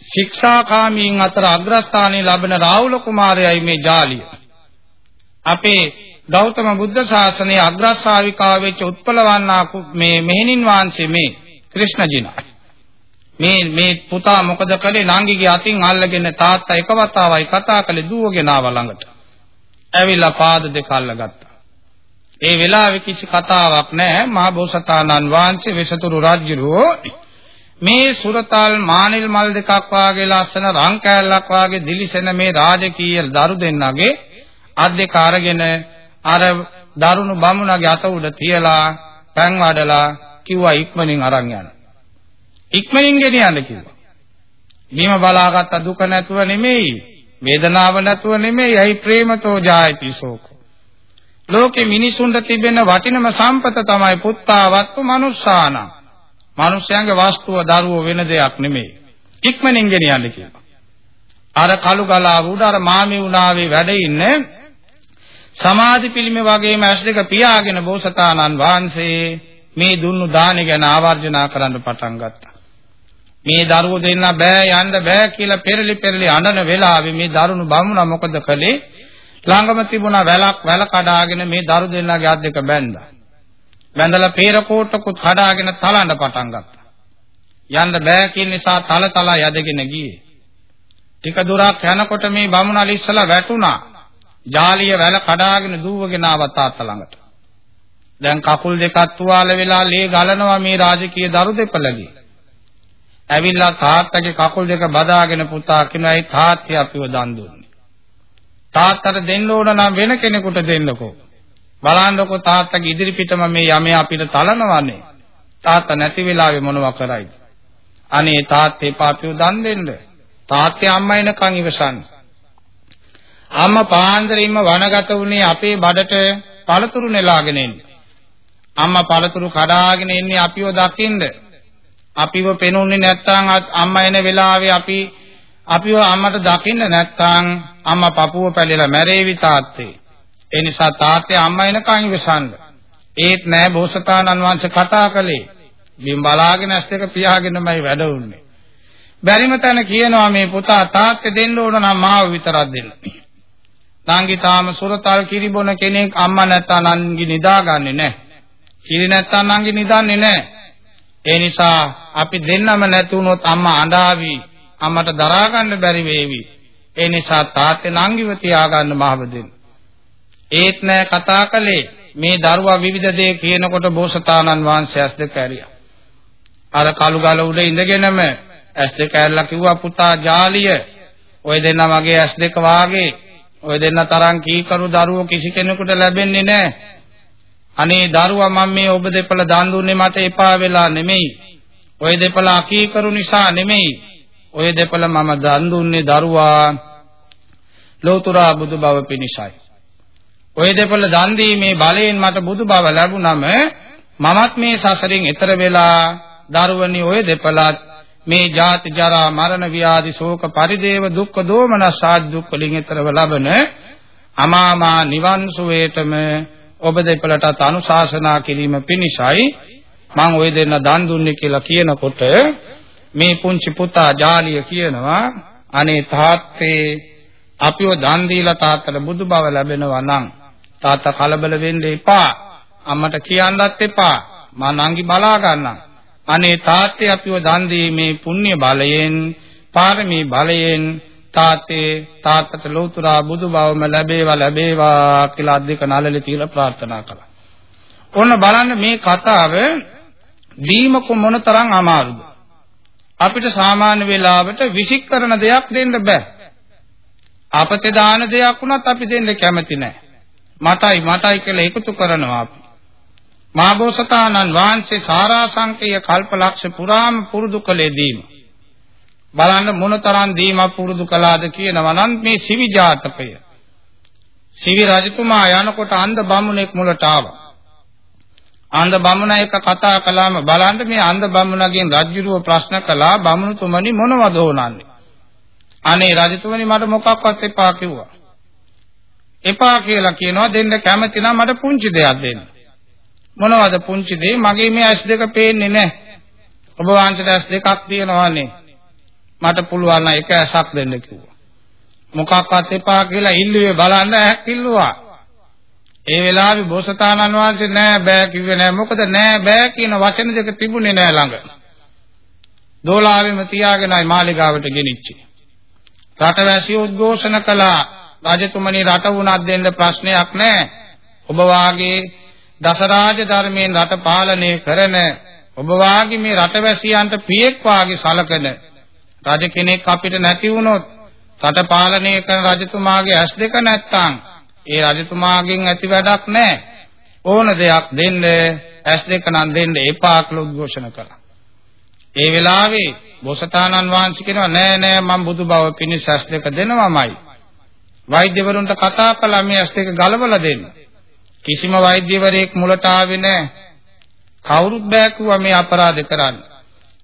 ශික්ෂාකාමීන් අතර අග්‍රස්ථානයේ ලබන රාහුල කුමාරයයි මේ ජාලිය. අපේ ගෞතම බුද්ධ ශාසනයේ අග්‍රශාවිකාව වෙච්ච උත්පලවන්නා මේ මෙහෙණින් වහන්සේ මේ ක්‍රිෂ්ණජිනා. මේ මේ පුතා මොකද කළේ නංගිගේ අතින් අල්ලගෙන තාත්තා එක වතාවයි කතා කළේ දුවගෙන ආව ළඟට. ඇවිල්ලා පාද දෙක අල්ලගත්තා. ඒ වෙලාවේ කිසි කතාවක් නැහැ මහ බෝසතාණන් වහන්සේ වෙසතුරු රජුරෝ මේ සුරතල් මානිල් මල් දෙකක් වාගේ ලස්සන රං කෑල්ලක් වාගේ දිලිසෙන මේ රාජකීය දරු දෙන්නගේ අත් දෙක අරගෙන අර දරුණු බමුණගේ අත උඩ තියලා පෑන් වඩලා කිව්වා ඉක්මනින් අරන් යන්න. ඉක්මනින් ගෙනියන්න කිව්වා. නිම බලාගත්ත දුක නැතුව නෙමෙයි, වේදනාව නැතුව නෙමෙයි, ඇයි ප්‍රේමතෝ ජායති සෝකෝ. ලෝකේ මිනිසුන්ට තිබෙන වටිනම සම්පත තමයි පුත්තාවත්තු මනුස්සාන. මිනිස්යාගේ වස්තුව දරුවෝ වෙන දෙයක් නෙමෙයි. ඉක්මනින් ගෙනියන්න කිව්වා. අර කළු ගලාව උඩ අර මාමි උනාවේ වැඩ ඉන්නේ සමාධි පිළිමේ වගේම ඇස් දෙක පියාගෙන බෝසතාණන් වහන්සේ මේ දුන්නු දානි ගැන ආවර්ජනා කරන්න පටන් ගත්තා. මේ දරුවෝ දෙන්න බෑ යන්න බෑ කියලා පෙරලි පෙරලි අඬන වෙලාවේ මේ දරුණු බමුණ මොකද කළේ? ළඟම තිබුණා වැලක් වැල කඩාගෙන මේ දරු දෙන්නගේ අත් දෙක බැන්දා. බැඳලා පේර කෝට්ටකුත් කඩාගෙන තලන්න පටන් ගත්තා. යන්න බෑ කියන නිසා තල තල යදගෙන ගියේ. ටික දුරක් යනකොට මේ බමුණ අලිස්සලා වැටුණා. ජාලිය වැල කඩාගෙන දුවගෙන ආව තාත්තා ළඟට. දැන් කකුල් දෙකක් තුවාල වෙලා ලේ ගලනවා මේ රාජකීය දරු දෙපළගේ. ඇවිල්ලා තාත්තගේ කකුල් දෙක බදාගෙන පුතා කියනවා ඒ තාත්තිය අපිව දන් දුන්නේ. තාත්තට දෙන්න ඕන නම් වෙන කෙනෙකුට දෙන්නකෝ. බලන්නකො තාත්තගේ ඉදිරි පිටම මේ යමේ අපිට තලනවන්නේ. තාත්තා නැති වෙලාවේ මොනව කරයිද? අනේ තාත්තේ පාපියු දන් දෙන්න. තාත්තේ අම්මා එනකන් ඉවසන්න. අම්මා පාන්දරින්ම වනගත වුණේ අපේ බඩට පළතුරු නෙලාගෙන එන්නේ. අම්මා පළතුරු කඩාගෙන එන්නේ අපිව දකින්න. අපිව පෙනුන්නේ නැත්නම් අම්මා එන වෙලාවේ අපි අපිව අම්මට දකින්න නැත්නම් අම්මා පපුව පැලලා මැරේවි තාත්තේ. ඒ නිසා තාත්තේ අම්මා එනකන් ඉවසන්න. ඒත් නෑ බෝසතාණන් වහන්සේ කතා කළේ. බිම් බලාගෙන ඇස් දෙක පියාගෙනමයි වැඩ උන්නේ. බැරිම තැන කියනවා මේ පුතා තාත්තේ දෙන්න ඕන නම් මාව විතරක් දෙන්න. නංගි තාම සුරතල් කිරිබොන කෙනෙක් අම්මා නැත්තම් නංගි නිදාගන්නේ නැහැ. කිරි නැත්තම් නංගි නිදන්නේ නැහැ. ඒ නිසා අපි දෙන්නම නැති වුණොත් අම්මා අඬාවි. අම්මට දරා ගන්න බැරි වේවි. ඒ නිසා තාත්තේ නංගිව තියාගන්න මාව දෙන්න. ඒත් නෑ කතා කළේ මේ දරුවා විවිධ දේ කියනකොට බෝසතාණන් වහන්සේ ඇස් දෙක ඇරියා. අර කළු ගල උඩ ඉඳගෙනම ඇස් දෙක ඇරලා කිව්වා පුතා ජාලිය ඔය දෙන්න මගේ ඇස් දෙක වාගේ ඔය දෙන්න තරම් කීකරු දරුවෝ කිසි කෙනෙකුට ලැබෙන්නේ නැහැ. අනේ දරුවා මම මේ ඔබ දෙපළ දන් දුන්නේ මට එපා වෙලා නෙමෙයි. ඔය දෙපළ අකීකරු නිසා නෙමෙයි. ඔය දෙපළ මම දන් දුන්නේ දරුවා ලෝතර බුදු බව පිණිසයි. ඔය දෙපළ දන් දීමේ බලයෙන් මට බුදු බව ලැබුණම මමත් මේ සසරින් එතර වෙලා දරුවනි ඔය දෙපළත් මේ ජාති ජරා මරණ ව්‍යාධි ශෝක පරිදේව දුක්ඛ දෝමනස් ආදි දුක් වලින් ඈතරව ලබන අමාමා නිවන් සුවේතම ඔබ දෙපළටත් අනුශාසනා කිරීම පිණිසයි මම ওই දෙන්න දන් දුන්නේ කියලා කියනකොට මේ පුංචි පුතා ජාලිය කියනවා අනේ තාත්තේ අපිව දන් දීලා තාත්තට බුදු බව ලැබෙනවා නම් තාත්තා කලබල වෙන්න එපා. අම්මට කියන්නත් එපා. මම නංගි බලා ගන්නම්. අනේ තාත්තේ අපිව දන් දීමේ පුණ්‍ය බලයෙන් පාරමී බලයෙන් තාත්තේ තාත්තට ලෝතුරා බුදු බවම ලැබේවා ලැබේවා කියලා අධික නළලේ තියලා ප්‍රාර්ථනා කළා. ඔන්න බලන්න මේ කතාව දීමක මොනතරම් අමාරුද? අපිට සාමාන්‍ය වෙලාවට විසික් කරන දෙයක් දෙන්න බෑ. අපතේ දාන දෙයක් වුණත් අපි දෙන්න කැමති නෑ. මටයි මටයි කියලා එකතු කරනවා අපි. මාබෝසතාණන් වහන්සේ සාරාංශකීය කල්පලක්ෂ පුරාම පුරුදු කළේ දීම. බලන්න මොනතරම් දීමක් පුරුදු කළාද කියනවා නම් මේ සිවි ජාතකය. සිවි රජතුමා යනකොට අන්ධ බමුණෙක් මුලට ආවා. අන්ධ බමුණ එක කතා කළාම බලන්න මේ අන්ධ බමුණගෙන් රජුරුව ප්‍රශ්න කළා බමුණුතුමනි මොනවද ඕනන්නේ? අනේ රජතුමනි මට මොකක්වත් එපා කිව්වා. එපා කියලා කියනවා දෙන්න කැමති නම් මට පුංචි දෙයක් දෙන්න. මොනවද පුංචි දේ මගේ මේ ඇස් දෙක පේන්නේ නැහැ. ඔබ වහන්සේට ඇස් දෙකක් තියෙනවානේ. මට පුළුවන් නම් එක ඇසක් දෙන්න කිව්වා. මොකක්වත් එපා කියලා ඉල්ලුවේ බලන්න ඇහක් ඉල්ලුවා. ඒ වෙලාවේ බෝසතාණන් වහන්සේ නෑ බෑ කිව්වේ නෑ මොකද නෑ බෑ කියන වචන දෙක තිබුණේ නෑ ළඟ. දෝලාවෙම තියාගෙනයි මාලිගාවට ගෙනිච්චේ. රටවැසියෝ උද්ඝෝෂණ කළා රජතුමනි රට වුණත් දෙන්න ප්‍රශ්නයක් නෑ. ඔබ වාගේ දසරාජ ධර්මයෙන් රට පාලනය කරන ඔබ වාගේ මේ රටවැසියන්ට පියෙක් වාගේ සලකන රජ කෙනෙක් අපිට නැති වුණොත් රට පාලනය කරන රජතුමාගේ ඇස් දෙක නැත්තම් ඒ රජතුමාගෙන් ඇති වැඩක් නැහැ. ඕන දෙයක් දෙන්න ඇස් දෙක නම් දෙන්න එපා කියලා උද්ඝෝෂණ කළා. ඒ වෙලාවේ බෝසතාණන් වහන්සේ කියනවා නෑ නෑ මම බුදු බව පිණිස ඇස් දෙක දෙනවමයි. වෛද්‍යවරුන්ට කතා කළා මේ ඇස් දෙක ගලවලා දෙන්න. කිසිම වෛද්‍යවරයෙක් මුලට ආවේ නැහැ. කවුරුත් බෑ කිව්වා මේ අපරාධ කරන්න.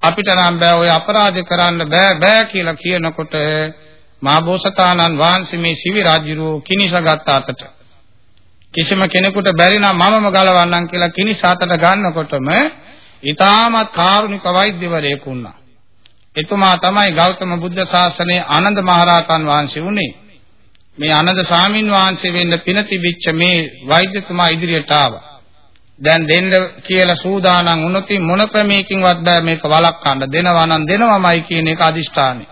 අපිට නම් බෑ ඔය අපරාධ කරන්න බෑ බෑ කියලා කියනකොට මාබෝසතාණන් වහන්සේ මේ සිවි රාජ්‍යරෝ කිනිසගත් අතට කිසිම කෙනෙකුට බැරි නම් මමම ගලවන්නම් කියලා කිනිස අතට ගන්නකොටම ඊටමත් කාරුණික වෛද්‍යවරයෙක් වුණා. එතුමා තමයි ගෞතම බුද්ධ ශාසනයේ ආනන්ද මහරහතන් වහන්සේ වුණේ. මේ ආනන්ද සාමින් වහන්සේ වෙන්න පින තිබිච්ච මේ වෛද්‍යතුමා ඉදිරියට ආවා. දැන් දෙන්න කියලා සූදානම් වුණොත් මොන ක්‍රමයකින්වත් බෑ මේක වළක්වන්න දෙනවා නම් දෙනවමයි කියන එක අදිෂ්ඨානයි.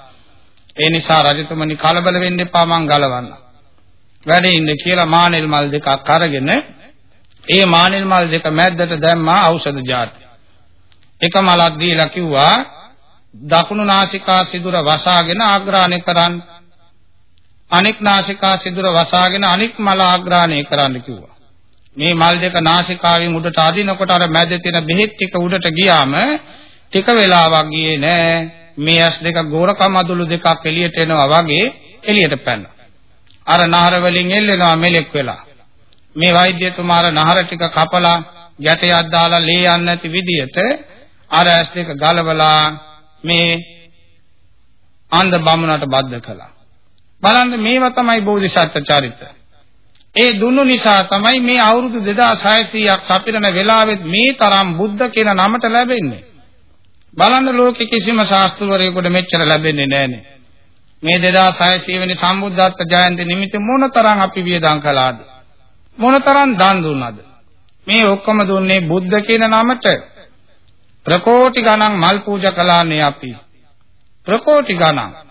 ඒ නිසා රජතුමනි කලබල වෙන්න එපා මං ගලවන්න. වැඩේ ඉන්න කියලා මානෙල් මල් දෙකක් අරගෙන ඒ මානෙල් මල් දෙක මැද්දට දැම්මා ඖෂධ ජාති. එක මලක් දීලා කිව්වා දකුණු නාසිකා සිදුර වසාගෙන ආග්‍රහණය කරන්න. අනෙක් නාසිකා සිදුර වසාගෙන අනෙක් මල ආග්‍රහණය කරන්න කිව්වා. මේ මල් දෙක නාසිකාවෙන් උඩට අදිනකොට අර මැද තියෙන බෙහෙත් ටික උඩට ගියාම ටික වෙලාවක් ගියේ නෑ මේ ඇස් දෙක ගෝරකම අදුළු දෙකක් එළියට එනවා වගේ එළියට පැනනවා. අර නහර වලින් එල්ලෙනවා මෙලෙක් වෙලා. මේ වෛද්‍යතුමා අර නහර ටික කපලා ගැටයක් දාලා ලේ යන්නේ නැති විදියට අර ඇස් දෙක ගලවලා මේ අන්ධ බමුණට බද්ධ කළා. බලන්න මේවා තමයි බෝධිසත්ව චරිත. ඒ දුන්නු නිසා තමයි මේ අවුරුදු 2600ක් සපිරන වෙලාවෙත් මේ තරම් බුද්ධ කියන නමට ලැබෙන්නේ. බලන්න ලෝකෙ කිසිම ශාස්ත්‍රවරයෙකුට මෙච්චර ලැබෙන්නේ නැහනේ. මේ 2600 වෙනි සම්බුද්ධත්ව ජයන්ති නිමිති මොනතරම් අපි වියදම් කළාද? මොනතරම් දන් දුන්නද? මේ ඔක්කොම දුන්නේ බුද්ධ කියන නමට. ප්‍රකෝටි ගණන් මල් පූජා කළානේ අපි. ප්‍රකෝටි ගණන්.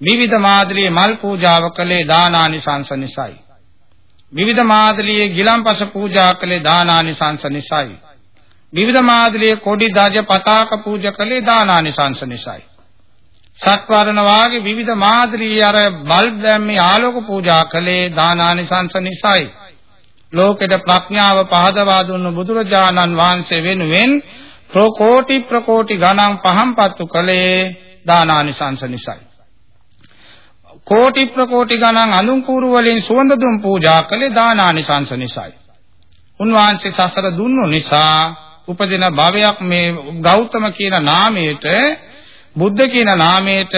විවිධ මාදිලියේ මල් පූජාව කළේ දානානිසංස නිසායි. විවිධ මාදිලියේ ගිලම්පස පූජා කළේ දානානිසංස නිසායි. විවිධ මාදිලියේ කොඩි දජ පතාක පූජා කළේ දානානිසංස නිසායි. සත්වරණ වාගේ විවිධ මාදිලියේ අර බල්බ් දැම්මේ ආලෝක පූජා කළේ දානානිසංස නිසායි. ලෝකෙට ප්‍රඥාව පහදවා දුන්නු බුදුරජාණන් වහන්සේ වෙනුවෙන් ප්‍රකෝටි ප්‍රකෝටි ගණන් පහම්පත්තු කළේ දානානිසංස නිසායි. කෝටි ප්‍රකෝටි ගණන් අඳුන් කූරු වලින් සුවඳ දුම් පූජා කළේ දානානිසංස නිසායි. උන්වහන්සේ සසර දුන්නු නිසා උපදින භවයක් මේ ගෞතම කියන නාමයට බුද්ධ කියන නාමයට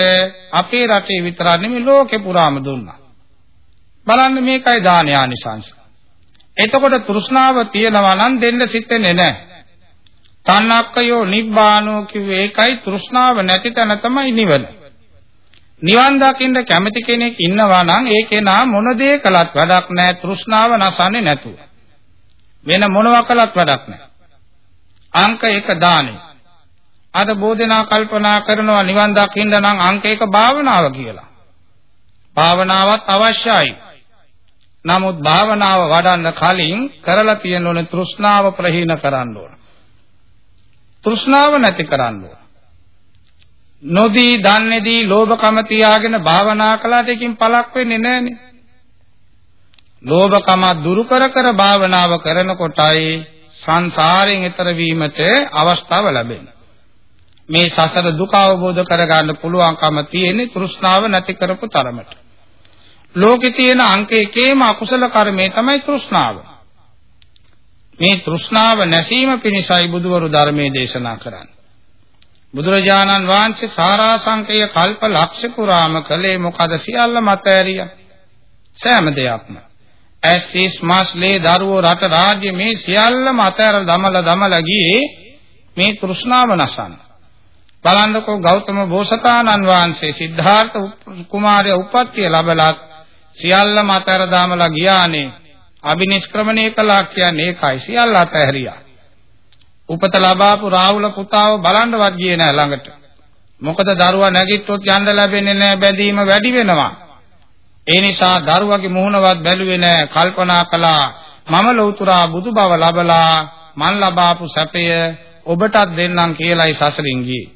අපේ රටේ විතරක් නෙමෙයි ලෝකේ පුරාම දුන්නා. බලන්න මේකයි දානයානිසංස. එතකොට තෘෂ්ණාව තියනවා නම් දෙන්න සිතෙන්නේ නැහැ. තණ්හක්කයෝ නිබ්බානෝ කිව්වේ ඒකයි තෘෂ්ණාව නැති තැන තමයි නිවන. නිවන් දකින්න කැමති කෙනෙක් ඉන්නවා නම් ඒ කෙනා මොන දේ කළත් වැඩක් නැහැ තෘෂ්ණාව නැසන්නේ නැතුව. වෙන මොනවා කළත් වැඩක් නැහැ. අංක 1 දානෙ. අද බෝධනා කල්පනා කරනවා නිවන් දකින්න නම් අංක 1 භාවනාව කියලා. භාවනාවත් අවශ්‍යයි. නමුත් භාවනාව වඩන්න කලින් කරලා තියෙන ඕනේ තෘෂ්ණාව ප්‍රහීන කරන්න ඕන. තෘෂ්ණාව නැති කරන්න ඕන. නොදී දන්නේදී ලෝභකම තියාගෙන භාවනා කළාට එකකින් පළක් වෙන්නේ නැහනේ. ලෝභකම දුරු කර කර භාවනාව කරනකොටයි සංසාරයෙන් එතර වීමට අවස්ථාව ලැබෙන්නේ. මේ සසර දුක අවබෝධ කරගන්න පුළුවන්කම තියෙන්නේ තෘෂ්ණාව නැති කරපු තරමට. ලෝකේ තියෙන අංක එකේම අකුසල කර්මය තමයි තෘෂ්ණාව. මේ තෘෂ්ණාව නැසීම පිණිසයි බුදුවරු ධර්මයේ දේශනා කරන්නේ. බුදුරජාණන් වහන්සේ සාරාංශකය කල්ප ලක්ෂ පුරාම කළේ මොකද සියල්ල මත ඇරියා. සෑම දෙයක්ම. ඇස්සිස් මාස්ලේ දරුවෝ රට රාජ්‍ය මේ සියල්ල මත ඇර දමල දමල ගියේ මේ තෘෂ්ණාව නැසන. බලන්නකෝ ගෞතම බෝසතාණන් වහන්සේ සිද්ධාර්ථ කුමාරයා උපත්ය ලැබලත් සියල්ල මත ඇර දමලා ගියානේ. අබිනිෂ්ක්‍රමණය කළා කියන්නේ ඒකයි සියල්ල අතහැරියා. උපත ලබාපු රාහුල පුතාව බලන්නවත් ගියේ නෑ ළඟට. මොකද දරුවා නැගිට්ටොත් යන්න ලැබෙන්නේ නෑ බැඳීම වැඩි වෙනවා. ඒ නිසා දරුවගේ මුහුණවත් බැලුවේ නෑ කල්පනා කළා මම ලෞතුරා බුදු බව ලබලා මන් ලබාපු සැපය ඔබටත් දෙන්නම් කියලායි සසරින් ගියේ.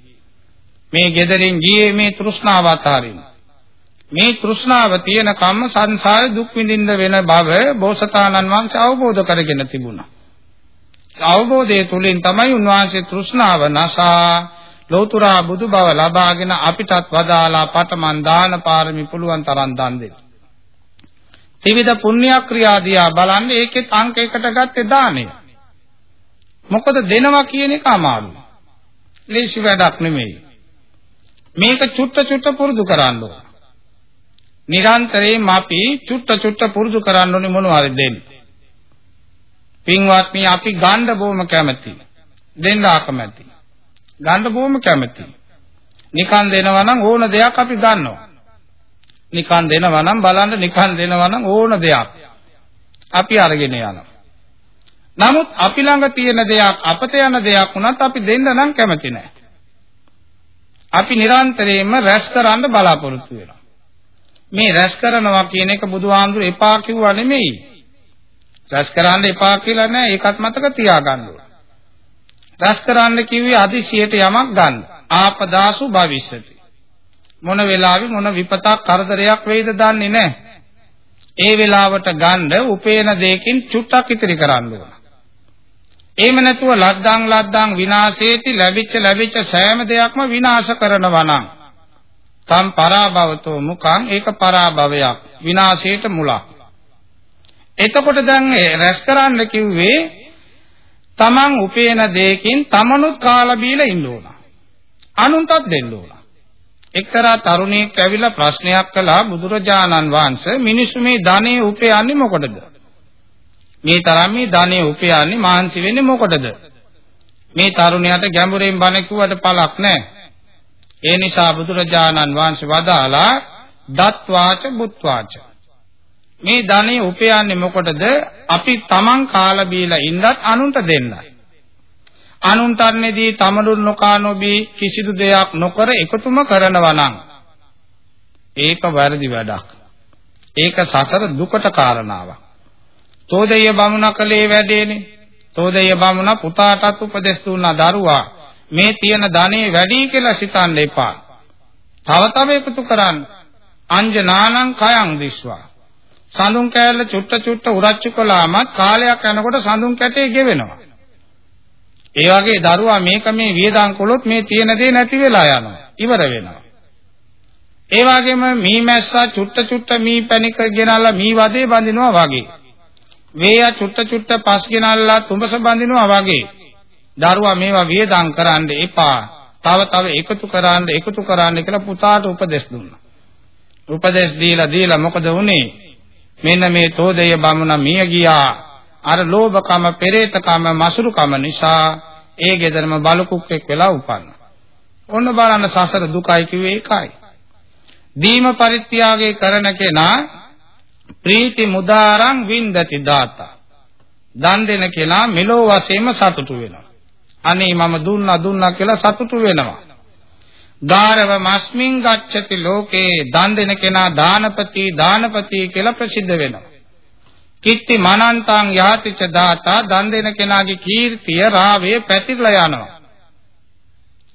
මේ gederin ගියේ මේ තෘෂ්ණාව අතහරින්න. මේ තෘෂ්ණාව තියෙන කම්ම සංසාරේ දුක් විඳින්න වෙන බව බෝසතාණන් වහන්සේ අවබෝධ කරගෙන තිබුණා. අවබෝධය තුලින් තමයි උන්වහන්සේ තෘෂ්ණාව නසා ලෞතුරා බුදු බව ලබාගෙන අපිටත් වදාලා පටමන් දාන පාරමී පුළුවන් තරම් දන් දෙන්න. ත්‍රිවිධ පුණ්‍ය ක්‍රියා දිහා බලන්න ඒකෙත් අංක එකට ගත්තේ දාණය. මොකද දෙනවා කියන එක අමාරුයි. ලේසි වැඩක් නෙමෙයි. මේක චුට්ට චුට්ට පුරුදු කරන්න ඕන. නිරන්තරයෙන් අපි චුට්ට චුට්ට පුරුදු කරන්න ඕනේ මොනවද දෙන්නේ. පින්වත්නි අපි ගන්න බොහොම කැමැති. දෙන්න අකමැති. ගන්න බොහොම කැමැති. නිකන් දෙනවා නම් ඕන දෙයක් අපි ගන්නවා. නිකන් දෙනවා නම් බලන්න නිකන් දෙනවා නම් ඕන දෙයක්. අපි අරගෙන යනවා. නමුත් අපි ළඟ තියෙන දෙයක් අපත යන දෙයක් වුණත් අපි දෙන්න නම් කැමති නැහැ. අපි නිරන්තරයෙන්ම රැස් කරන්න බලාපොරොත්තු වෙනවා. මේ රැස් කරනවා කියන එක බුදුහාමුදුර එපා කිව්වා නෙමෙයි. රැස් කරන්න එපා කියලා නෑ ඒකත් මතක තියාගන්න ඕන. රැස් කරන්න කිව්වේ අදිසියට යමක් ගන්න. ආපදාසු භවිෂ්‍යති. මොන වෙලාවෙ මොන විපතක් කරදරයක් වෙයිද දන්නේ නැහැ. ඒ වෙලාවට ගන්න උපේන දෙයකින් චුට්ටක් ඉතිරි කරන්න ඕන. එහෙම නැතුව ලද්දාං ලද්දාං විනාශේති ලැබිච්ච ලැබිච්ච සෑම දෙයක්ම විනාශ කරනවා නම් තම් පරාභවතෝ මුඛං ඒක පරාභවයක් විනාශයට මුලක්. එතකොට දැන් රැස් කරන්න කිව්වේ තමන් උපේන දෙයකින් තමනුත් කාලා බීලා ඉන්න ඕන. අනුන්ටත් දෙන්න ඕන. එක්තරා තරුණයෙක් ඇවිල්ලා ප්‍රශ්නයක් කළා බුදුරජාණන් වහන්සේ මිනිස්සු මේ ධනෙ උපයන්නේ මොකටද? මේ තරම් මේ ධනෙ උපයන්නේ මහන්සි වෙන්නේ මොකටද? මේ තරුණයාට ගැඹුරින් බණ කිව්වට පළක් නැහැ. ඒ නිසා බුදුරජාණන් වහන්සේ වදාලා දත්වාච බුත්වාච මේ ධනෙ උපයන්නේ මොකටද? අපි තමන් කාලා බීලා ඉන්නත් අනුන්ට දෙන්නයි. අනුන්තරණේදී තමනුන් නොකා නොබී කිසිදු දෙයක් නොකර එකතුම කරනවා නම් ඒක වැරදි වැඩක්. ඒක සසර දුකට කාරණාවක්. තෝදෙය බමුණ කලේ වැඩේනේ. තෝදෙය බමුණ පුතාටත් උපදෙස් දුන්නා දරුවා මේ තියෙන ධනෙ වැඩි කියලා සිතන්න එපා. තව තව එකතු කරන්න. අංජනානං කයං දිස්වා. සඳුන් කෑල්ල චුට්ට චුට්ට උරච්චු කළාමත් කාලයක් යනකොට සඳුන් කැටේ ගෙවෙනවා. ඒ වගේ දරුවා මේක මේ වියදම් කළොත් මේ තියෙන දේ නැති වෙලා යනවා. ඉවර වෙනවා. ඒ වගේම මී මැස්සා චුට්ට චුට්ට මී පැණික ගෙනල්ලා මී වදේ බඳිනවා වගේ. වේය චුට්ට චුට්ට පස් ගෙනල්ලා තුඹස බඳිනවා වගේ. දරුවා මේවා වියදම් කරන්න එපා. තව තව එකතු කරන්න එකතු කරන්න කියලා පුතාට උපදෙස් දුන්නා. උපදෙස් දීලා දීලා මොකද වුනේ? මෙන්න මේ තෝදය බමුණ මිය ගියා. අර ලෝභකම, පෙරේතකම, මසුරුකම නිසා ඒ ගෙදරම බලකුක්ෙක් වෙලා උපන්නා. ඔන්න බලන්න සසර දුකයි කිව්වේ ඒකයි. දීම පරිත්‍යාගය කරන කෙනා ප්‍රීති මුදාරං වින්දති දාතා. දන් දෙන කෙනා මෙලෝ වශයෙන්ම සතුටු වෙනවා. අනේ මම දුන්නා දුන්නා කියලා සතුටු වෙනවා. ගාරව මස්මින් ගච්ඡති ලෝකේ දන් දෙන කෙනා දානපති දානපති කියලා ප්‍රසිද්ධ වෙනවා. කිත්ති මනන්තං යාතිච දාතා දන් දෙන කෙනාගේ කීර්තිය රාවේ පැතිරලා යනවා.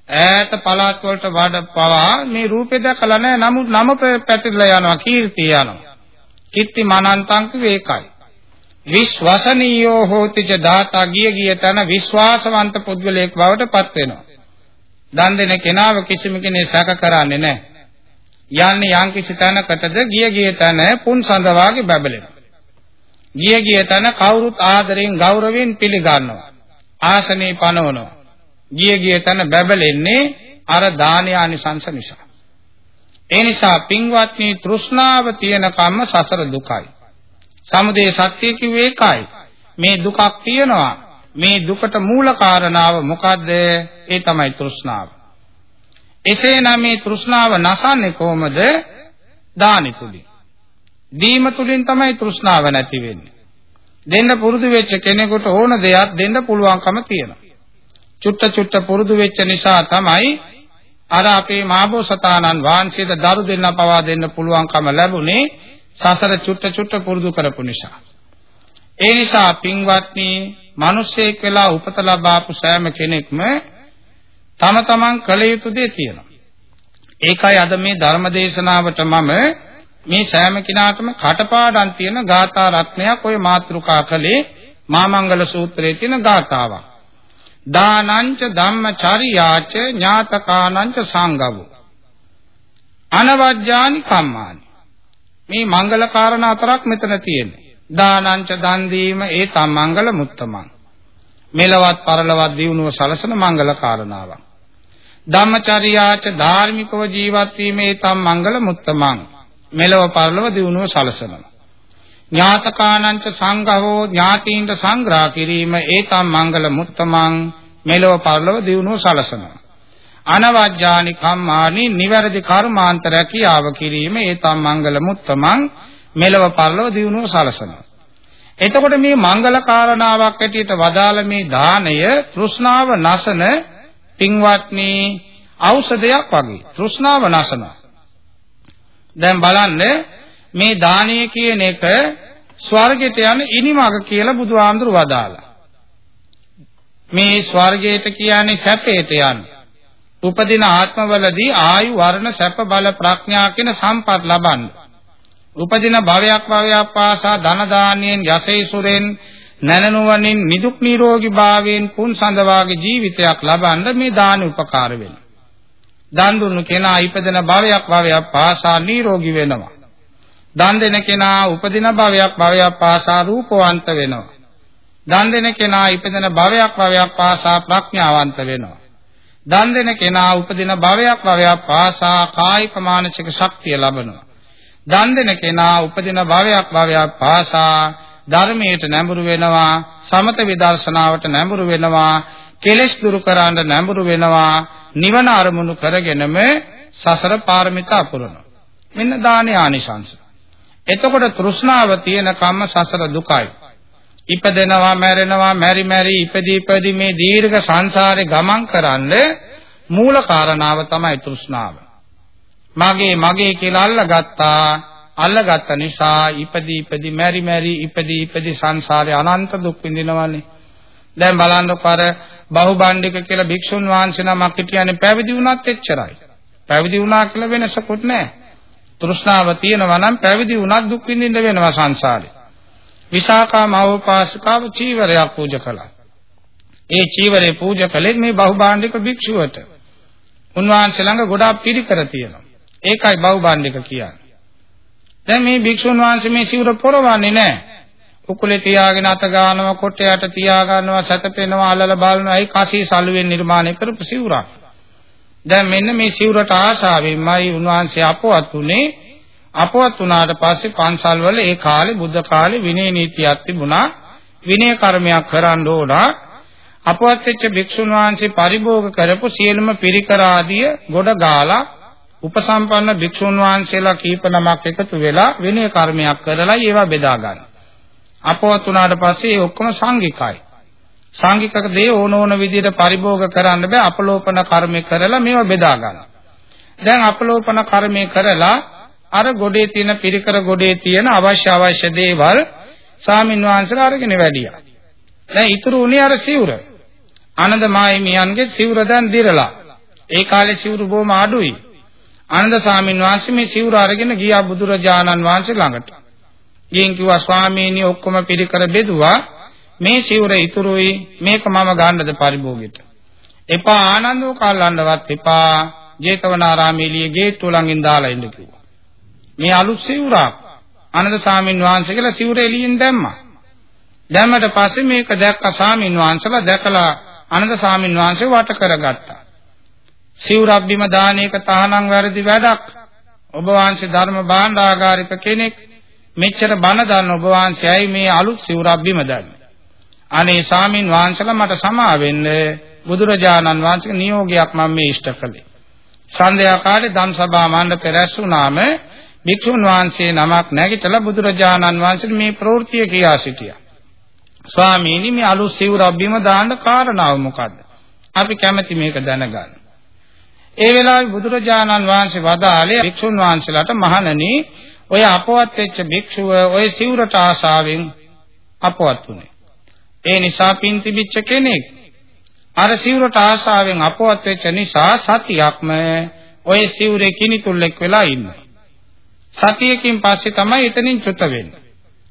ඈත පළාත් වලට වඩ පවා මේ රූපේ දැකලා නැහැ නමුත් නම පැතිරලා යනවා කීර්තිය යනවා. කිත්ති මනන්තං කිව්වේ ඒකයි. විශ්වසනීයෝ හෝතිච දාතා ගිය ගිය තන විශ්වාසවන්ත පුද්ගලයෙක් බවට පත් වෙනවා. දන් දෙන කෙනාව කිසිම කෙනෙක් සැක කරන්නේ නැහැ. යන්නේ යම් කිසි තැනකටද ගිය ගිය තැන පුන් සඳවාගේ බබලෙනවා. ගිය ගිය තැන කවුරුත් ආදරෙන් ගෞරවයෙන් පිළිගන්නවා. ආසනේ පනවනවා. ගිය ගිය තැන බබලෙන්නේ අර දානය ආනිසංස නිසා. ඒ නිසා පින්වත්නි තෘෂ්ණාව තියෙන කම්ම සසර දුකයි. සමුදය සත්‍ය කිව්වේ ඒකයි. මේ දුකක් තියෙනවා. මේ දුකට මූල කාරණාව මොකද්ද? ඒ තමයි තෘෂ්ණාව. එසේනම් මේ තෘෂ්ණාව නැසන්නේ කොහොමද? දානි තුලින්. දීම තුලින් තමයි තෘෂ්ණාව නැති වෙන්නේ. දෙන්න පුරුදු වෙච්ච කෙනෙකුට ඕන දෙයක් දෙන්න පුළුවන්කම තියෙනවා. චුට්ට චුට්ට පුරුදු වෙච්ච නිසා තමයි අර අපේ මාබෝසතාණන් වහන්සේට දරු දෙන්න පවා දෙන්න පුළුවන්කම ලැබුණේ සසර චුට්ට චුට්ට පුරුදු කරපු නිසා. ඒ නිසා පින්වත්නි, මිනිසෙක් වෙලා උපත ලබාපු සෑම කෙනෙක්ම තම තමන් කළ යුතු දේ තියෙනවා. ඒකයි අද මේ ධර්ම දේශනාවට මම මේ සෑම කිනාටම කටපාඩම් තියෙන ගාථා රත්නයක් ඔය මාතෘකා කළේ මාමංගල සූත්‍රයේ තියෙන ගාථාවක්. දානංච ධම්මචරියාච ඥාතකානංච සංගවෝ අනවජ්ජානි කම්මානි මේ මංගල කාරණා හතරක් මෙතන තියෙන්නේ දානංච දන් දීම ඒ තම මංගල මුත්තමං. මෙලවත් පරලවත් දියුණුව සලසන මංගල කාරණාවක්. ධම්මචර්යාච ධාර්මිකව ජීවත් වීමේ තම මංගල මුත්තමං. මෙලව පරලව දියුණුව සලසනවා. ඥාතකානංච සංඝහෝ ඥාතීන්ට සංග්‍රහ කිරීම ඒතම් මංගල මුත්තමං. මෙලව පරලව දියුණුව සලසනවා. අනවජ්ජානි කම්මානි නිවැරදි කර්මාන්ත රැකියාව කිරීම ඒතම් මංගල මුත්තමං. මෙලව පරලව දියුණුව සලසනවා එතකොට මේ මංගල කාරණාවක් ඇටියට වදාළ මේ දාණය තෘෂ්ණාව නැසන පින්වත්නි ඖෂධයක් වගේ තෘෂ්ණාව නැසනවා දැන් බලන්න මේ දානීය කියන එක ස්වර්ගයට යන ඉනිමග කියලා බුදුහාමුදුරු වදාලා. මේ ස්වර්ගයට කියන්නේ සැපයට යන්නේ. උපදින ආත්මවලදී ආයු වර්ණ සැප බල ප්‍රඥා කියන සම්පත් ලබන්න. උපදින භවයක් භවයක් පාසා ධන දානයෙන් යසීසුරෙන් නැනනුවණින් නිදුක් නිරෝගී භාවයෙන් පුන් සඳවාගේ ජීවිතයක් ලබන්න මේ දාන උපකාර වෙනවා. දන් දුන්නු කෙනා ඉපදෙන භවයක් භවයක් පාසා නිරෝගී වෙනවා. දන් දෙන කෙනා උපදින භවයක් භවයක් පාසා රූපවන්ත වෙනවා. දන් දෙන කෙනා ඉපදෙන භවයක් භවයක් පාසා ප්‍රඥාවන්ත වෙනවා. දන් දෙන කෙනා උපදින භවයක් භවයක් පාසා කායික මානසික ශක්තිය ලබනවා. දන් දෙන කෙනා උපදින භවයක් භවයක් පාසා ධර්මයට නැඹුරු වෙනවා සමත විදර්ශනාවට නැඹුරු වෙනවා කෙලෙස් දුරු කරන්න නැඹුරු වෙනවා නිවන අරමුණු කරගෙනම සසර පාරමිතා පුරනවා. මෙන්න දානේ ආනිශංස එතකොට තෘෂ්ණාව තියෙන කම්ම සසර දුකයි. ඉපදෙනවා මැරෙනවා මැරි මැරි ඉපදී ඉපදී මේ දීර්ඝ සංසාරේ ගමන් කරන්න මූල කාරණාව තමයි තෘෂ්ණාව. මගේ මගේ කියලා අල්ලගත්තා අල්ලගත්ත නිසා ඉපදී ඉපදී මැරි මැරි ඉපදී ඉපදී සංසාරේ අනන්ත දුක් විඳිනවානේ. දැන් බලන්නකො අර බහුබණ්ඩික කියලා භික්ෂුන් වහන්සේ නමක් හිටියනේ පැවිදි වුණත් එච්චරයි. පැවිදි වුණා කියලා වෙනසකුත් නැහැ. තෘෂ්ණාව තියෙනවා නම් පැවිදි වුණත් දුක් විඳින්න වෙනවා සංසාරේ. විසාකා මහෝපාසිකාව චීවරයක් පූජා කළා. ඒ චීවරේ පූජා කළේ මේ බහුබාණ්ඩික භික්ෂුවට. උන්වහන්සේ ළඟ ගොඩාක් පිරිකර තියෙනවා. ඒකයි බහුබාණ්ඩික කියන්නේ. දැන් මේ භික්ෂුන් වහන්සේ මේ සිවුර පොරවන්නේ නැහැ. උකුලේ තියාගෙන අත ගන්නවා කොටයට තියා ගන්නවා සැතපෙනවා අල්ලලා බලනවා ඒ කසී සලුවෙන් නිර්මාණය කරපු සිවුරක්. දැන් මෙන්න මේ සිවුරට ආශාවෙන්මයි උන්වහන්සේ අපවත් උනේ අපවත් වුණාට පස්සේ පන්සල් වල ඒ කාලේ බුද්ධ කාලේ විනය නීතියක් තිබුණා විනය කර්මයක් කරන්න ඕන අපවත් වෙච්ච භික්ෂුන් වහන්සේ පරිභෝග කරපු සියලුම පිරිකර ආදිය ගොඩ ගාලා උපසම්පන්න භික්ෂුන් වහන්සේලා කීප නමක් එකතු වෙලා විනය කර්මයක් කරලා ඒවා බෙදා ගන්න. අපවත් උනාට පස්සේ ඒ ඔක්කොම සංඝිකයි. සංඝිකක දේ ඕන ඕන විදිහට පරිභෝග කරන්න බෑ අපලෝපන කර්මය කරලා මේවා බෙදා ගන්න. දැන් අපලෝපන කර්මය කරලා අර ගොඩේ තියෙන පිරිකර ගොඩේ තියෙන අවශ්‍ය අවශ්‍ය දේවල් සාමින් වහන්සේලා අරගෙන වැඩියා. දැන් ඉතුරු උනේ අර සිවුර. ආනන්ද මාහිමියන්ගේ සිවුර දැන් දිරලා. ඒ කාලේ සිවුරු බොහොම අඩුයි. ආනන්ද ස්වාමීන් වහන්සේ මේ සිවුර අරගෙන ගියා බුදුරජාණන් වහන්සේ ළඟට. ගිහින් කිව්වා ස්වාමීනි ඔක්කොම පිළිකර බෙදුවා මේ සිවුර ඉතුරුයි මේක මම ගන්නද පරිභෝගයට. එපා ආනන්දෝ කල්ලන්නවත් එපා ජේතවනාරාමේ එළිය ගේට්ටුව ළඟින් දාලා ඉන්න කිව්වා. මේ අලුත් සිවුරක් ආනන්ද ස්වාමීන් වහන්සේ කියලා සිවුර එළියෙන් දැම්මා. දැම්මට පස්සේ මේක දැක්ක ස්වාමීන් වහන්සේලා දැකලා ආනන්ද ස්වාමීන් වහන්සේ වට කරගත්තා. සිවුරක් බිම දාන එක තහනම් වැරදි වැඩක්. ඔබ වහන්සේ ධර්ම භාණ්ඩාගාරික කෙනෙක්. මෙච්චර බණ දන්න ඔබ වහන්සේයි මේ අලුත් සිවුරක් බිම දාන්නේ. අනේ සාමින් වහන්සේලා මට සමා වෙන්න බුදුරජාණන් වහන්සේගේ නියෝගයක් මම මේ ඉෂ්ට කළේ. සන්ධ්‍යා කාලේ ධම් සභා මණ්ඩපේ රැස්ුණාම භික්ෂුන් වහන්සේ නමක් නැගිටලා බුදුරජාණන් වහන්සේට මේ ප්‍රවෘත්තිය කියා සිටියා. ස්වාමීනි මේ අලුත් සිවුරක් බිම දාන්න කාරණාව මොකද්ද? අපි කැමැති මේක දැනගන්න. ඒ වෙලාවේ බුදුරජාණන් වහන්සේ වදාළේ භික්ෂුන් වහන්සේලාට මහණනි ඔය අපවත් වෙච්ච භික්ෂුව ඔය සිවුරට ආසාවෙන් අපවත් වුණේ. ඒ නිසා පින් තිබිච්ච කෙනෙක් අර සිවුරට ආසාවෙන් අපවත් වෙච්ච නිසා සතියක්ම ඔය සිවුරේ කිනිතුල්ලෙක් වෙලා ඉන්නවා. සතියකින් පස්සේ තමයි එතනින් චුත වෙන්නේ.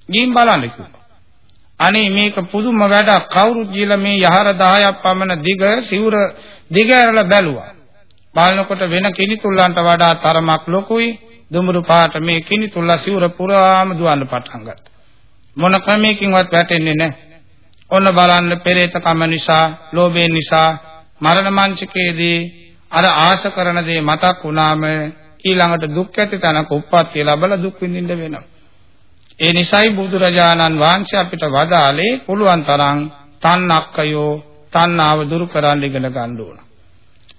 ගිහින් බලන්න කිව්වා. අනේ මේක පුදුම වැඩක් කවුරුත් ගිහලා මේ යහර 10ක් පමණ දිග සිවුර දිග ඇරලා බැලුවා. බලනකොට වෙන කිනිතුල්ලන්ට වඩා තරමක් ලොකුයි. දුමුරු පාට මේ කිනිතුල්ලා සිවුර පුරාම දුවන්න පටන් ගත්තා. මොන ක්‍රමයකින්වත් වැටෙන්නේ නැහැ. ඔන්න බලන්න පෙරේත කම නිසා ලෝභයෙන් නිසා මරණ මංචකයේදී අර ආශ කරන දේ මතක් වුණාම ඊළඟට දුක් ඇති තැනක උප්පත්ති ලැබලා දුක් විඳින්න වෙනවා. ඒ නිසයි බුදුරජාණන් වහන්සේ අපිට වදාළේ පුළුවන් තරම් තන්නක්කයෝ තණ්හාව දුරු කරන්න ඉගෙන ගන්න ඕන.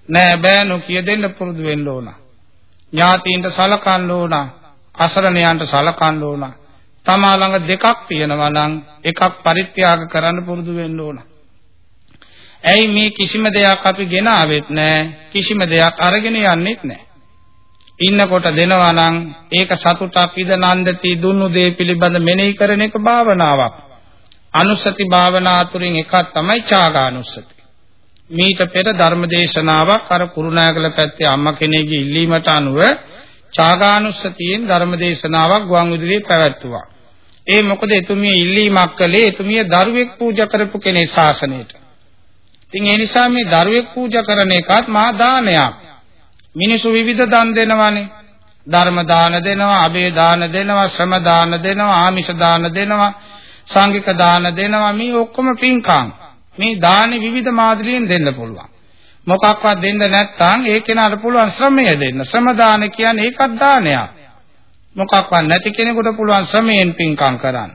නෑ බෑ නොකිය දෙන්න පුරුදු වෙන්න ඕන. ඥාතීන්ට සලකන්න ඕන. අසරණයන්ට සලකන්න ඕන. තමා ළඟ දෙකක් තියෙනවා නම් එකක් පරිත්‍යාග කරන්න පුරුදු වෙන්න ඕන. ඇයි මේ කිසිම දෙයක් අපි ගෙන ආවෙත් නෑ කිසිම දෙයක් අරගෙන යන්නෙත් නෑ. ඉන්නකොට දෙනවා නම් ඒක සතුටක් ඉද නන්දති දුන්නු දේ පිළිබඳ මෙනෙහි කරන එක භාවනාවක්. අනුස්සති භාවනා අතුරින් එකක් තමයි ඡාගානුස්සති. මීට පෙර ධර්මදේශනාවක් අර කුරුණෑගල පැත්තේ අම්මා කෙනෙක්ගේ ඉල්ලීමට අනුව චාගානුස්සතියෙන් ධර්මදේශනාවක් ගුවන් විදුලියේ පැවැත්වුවා. ඒ මොකද එතුමිය ඉල්ලීමක් කළේ එතුමිය දරුවෙක් පූජා කරපු කෙනෙක් ශාසනයට. ඉතින් ඒ නිසා මේ දරුවෙක් පූජා කරන එකත් මහා දානයක්. මිනිසු විවිධ දන් දෙනවානේ. ධර්ම දාන දෙනවා, අබේ දාන දෙනවා, ශ්‍රම දාන දෙනවා, ආමිෂ දාන දෙනවා, සංඝික දාන දෙනවා. මේ ඔක්කොම පින්කම්. මේ දානි විවිධ මාදිලියෙන් දෙන්න පුළුවන්. මොකක්වත් දෙන්න නැත්නම් ඒ කෙනාට පුළුවන් ශ්‍රමය දෙන්න. ශ්‍රම දාන කියන්නේ ඒකත් දානයක්. මොකක්වත් නැති කෙනෙකුට පුළුවන් ශ්‍රමයෙන් පින්කම් කරන්න.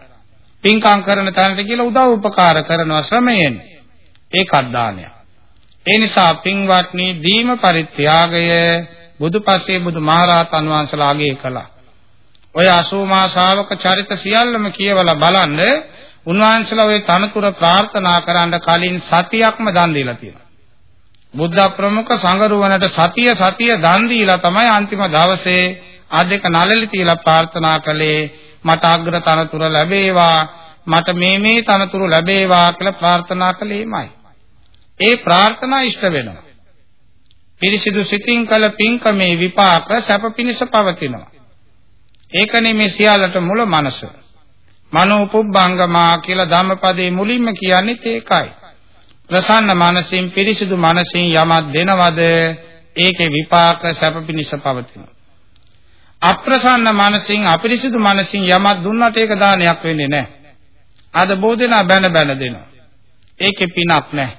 පින්කම් කරන තැනට කියලා උදව් උපකාර කරනවා ශ්‍රමයෙන්. ඒකත් දානයක්. ඒ නිසා පින්වත්නි දීම පරිත්‍යාගය බුදුපසේ බුදුමහරහතන් වහන්සේලාගේ කළා. ඔය 80 මා ශාවක චරිත සියල්ලම කියවලා බලන්න උන්වහන්සේලා ওই තනතුර ප්‍රාර්ථනා කරන්න කලින් සතියක්ම දන් දීලා තියෙනවා. බුද්ධ ප්‍රමුඛ සංගරුවනට සතිය සතිය දන් දීලා තමයි අන්තිම දවසේ ආදෙක නළලි තියලා ප්‍රාර්ථනා කළේ මට අග්‍ර තනතුර ලැබේවා මට මේ මේ තනතුරු ලැබේවා කියලා ප්‍රාර්ථනා කළේමයි. ඒ ප්‍රාර්ථනා ඉෂ්ට වෙනවා. පිරිසිදු සිතින් කළ පින්කමේ විපාක සැප පිණිස පවතිනවා. ඒකනේ මේ සියල්ලට මුල මනස. මනෝපුබ්බංගමා කියලා ධම්මපදයේ මුලින්ම කියන්නේ ඒකයි. ප්‍රසන්න මනසින් පිරිසිදු මනසින් යමක් දෙනවද ඒකේ විපාක සැප පිණිස පවතිනවා. අප්‍රසන්න මනසින් අපිරිසිදු මනසින් යමක් දුන්නට ඒක දානයක් වෙන්නේ නැහැ. අද බෝධනා බැන බැන දෙනවා. ඒකේ පිනක් නැහැ.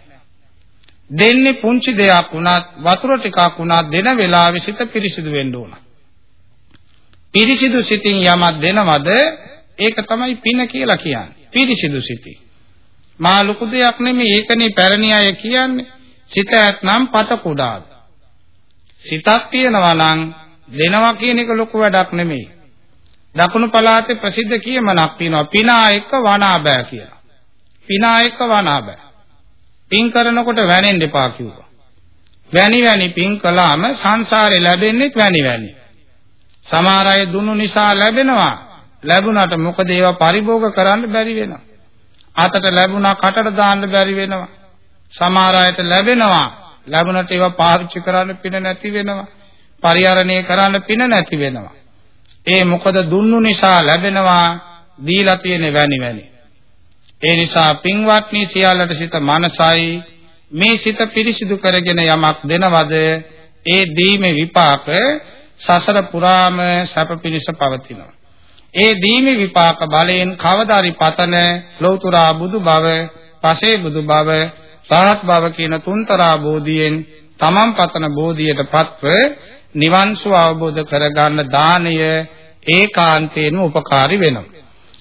දෙන්නේ පුංචි දෙයක් වුණත් වතුර ටිකක් වුණත් දෙන වෙලාවෙ සිත පිරිසිදු වෙන්න ඕන. පිරිසිදු සිතින් යමක් දෙනවද ඒක තමයි පින කියලා කියන්නේ. පිරිසිදු සිතින්. මා ලොකු දෙයක් නෙමෙයි ඒකනේ පැරණි අය කියන්නේ. සිත ඇත්නම් පත කුඩාද. සිතක් තියනවා නම් දෙනවා කියන එක ලොකු වැඩක් නෙමෙයි. දකුණු පළාතේ ප්‍රසිද්ධ කියමනක් තියෙනවා පිනා එක්ක වනා බෑ කියලා. පිනා එක්ක වනා බෑ. පින් කරනකොට වැනෙන්න එපා කිව්වා. වැනි වැනි පින් කළාම සංසාරේ ලැබෙන්නේ වැනි වැනි. සමහර අය දුන්නු නිසා ලැබෙනවා. ලැබුණාට මොකද ඒවා පරිභෝග කරන්න බැරි වෙනවා. අතට ලැබුණා කටට දාන්න බැරි වෙනවා. සමහර අයට ලැබෙනවා. ලැබුණට ඒවා පාවිච්චි කරන්න පින නැති වෙනවා. පරිහරණය කරන්න පින නැති වෙනවා. ඒ මොකද දුන්නු නිසා ලැබෙනවා දීලා තියෙන වැනි වැනි. ඒ නිසා පින්වත්නි සියල්ලට සිත මනසයි මේ සිත පිරිසිදු කරගෙන යමක් දෙනවද ඒ දීමේ විපාක සසර පුරාම සැප පිණිස පවතිනවා. ඒ දීමේ විපාක බලයෙන් කවදාරි පතන ලෞතුරා බුදු බව, පසේ බුදු බව, සාහත් බව කියන තුන්තරා බෝධියෙන් තමන් පතන බෝධියට පත්ව නිවන් සුව අවබෝධ කරගන්න දානය ඒකාන්තයෙන්ම උපකාරී වෙනවා.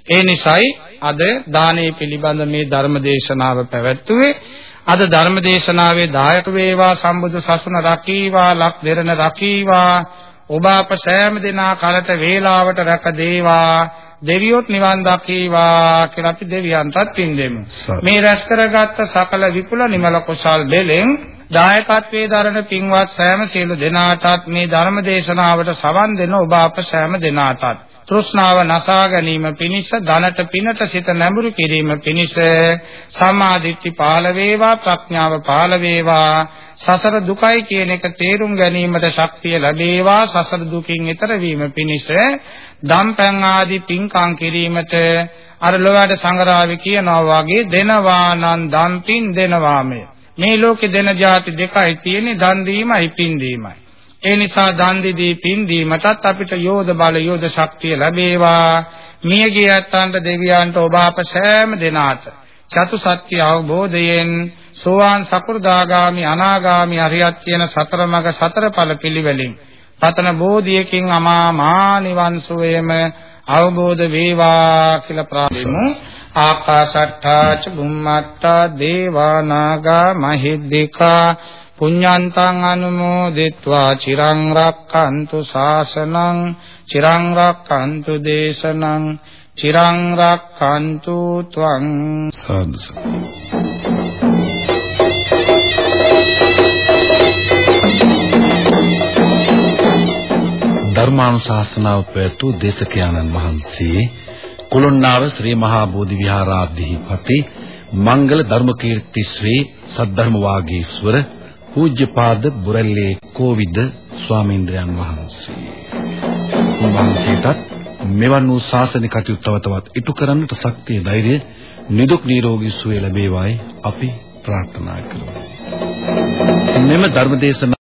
ඒ නිසායි අද දානයේ පිළිබඳ මේ ධර්ම දේශනාව පැවැත්වුවේ. අද ධර්ම දේශනාවේ දායක වේවා සම්බුදු සසුන රකීවා ලක් දෙරණ රකීවා ඔබ අප සෑම දිනා කලට වේලාවට රැක දේවා දෙවියොත් නිවන් දකීවා කියලා අපි දෙවියන්ටත් පින් දෙමු. මේ රැස් කරගත්ත සකල විපුල නිමල කුසල් දෙලෙන් දායකත්වයේ දරන පින්වත් සෑම සියලු දෙනාටත් මේ ධර්ම දේශනාවට සවන් දෙන ඔබ අප සෑම දෙනාටත්. තෘෂ්ණාව නසා ගැනීම පිණිස ධනට පිනට සිත නැඹුරු කිරීම පිණිස සමාධිත්‍ති පාල වේවා ප්‍රඥාව පාල වේවා. සසර දුකයි කියන එක තේරුම් ගැනීමට ශක්තිය ලැබේවා. සසර දුකින් ඈතර වීම පිණිස දම්පැන් ආදී පින්කම් කිරීමට අර ලෝවාට සංගරාවේ කියනවා වගේ දෙනවා නම් දම්පින් දෙනවාමයි. මේ ලෝකේ දෙන જાති දෙකයි තියෙන්නේ දන් දීමයි පින් දීමයි. ඒ නිසා දන් දීදී පින් දීමටත් අපිට යෝධ බල යෝධ ශක්තිය ලැබේවා. මියගිය යත්තන්ට දෙවියන්ට ඔබ අප සෑම දෙනාට චතු සත්‍ය අවබෝධයෙන් සෝවාන් සකු르දාගාමි අනාගාමි අරියත් කියන සතර මඟ සතර ඵල පිළිවෙලින් පතන බෝධියකින් අමා මා නිවන් සුවයම අවබෝධ වේවා කියලා ප්‍රාර්ථනා ආකාශට්ඨා ච බුම්මට්ඨා දේවා නාග මහිද්దికා පුඤ්ඤන්තං අනුමෝදිත්වා චිරං රක්ඛන්තු ශාසනං චිරං රක්ඛන්තු දේශනං චිරං රක්ඛන්තු ත්වං සාදු ධර්මානුශාසනාව පැතු දේශකයන්න් වහන්සේ කුළුණාව ශ්‍රී මහා බෝධි විහාරාධිපති මංගල ධර්මකීර්ති ශ්‍රී සද්ධර්ම වාගීස්වර පූජ්‍යපාද බුරල්ලේ කෝවිද ස්වාමීන්ද්‍රයන් වහන්සේ. උන්වහන්සේටත් මෙවන් වූ ශාසනික කටයුතු තව තවත් ඉටු කරන්නට ශක්තිය ධෛර්යය නිදුක් නිරෝගී සුවය ලැබේවායි අපි ප්‍රාර්ථනා කරමු. මෙම ධර්මදේශන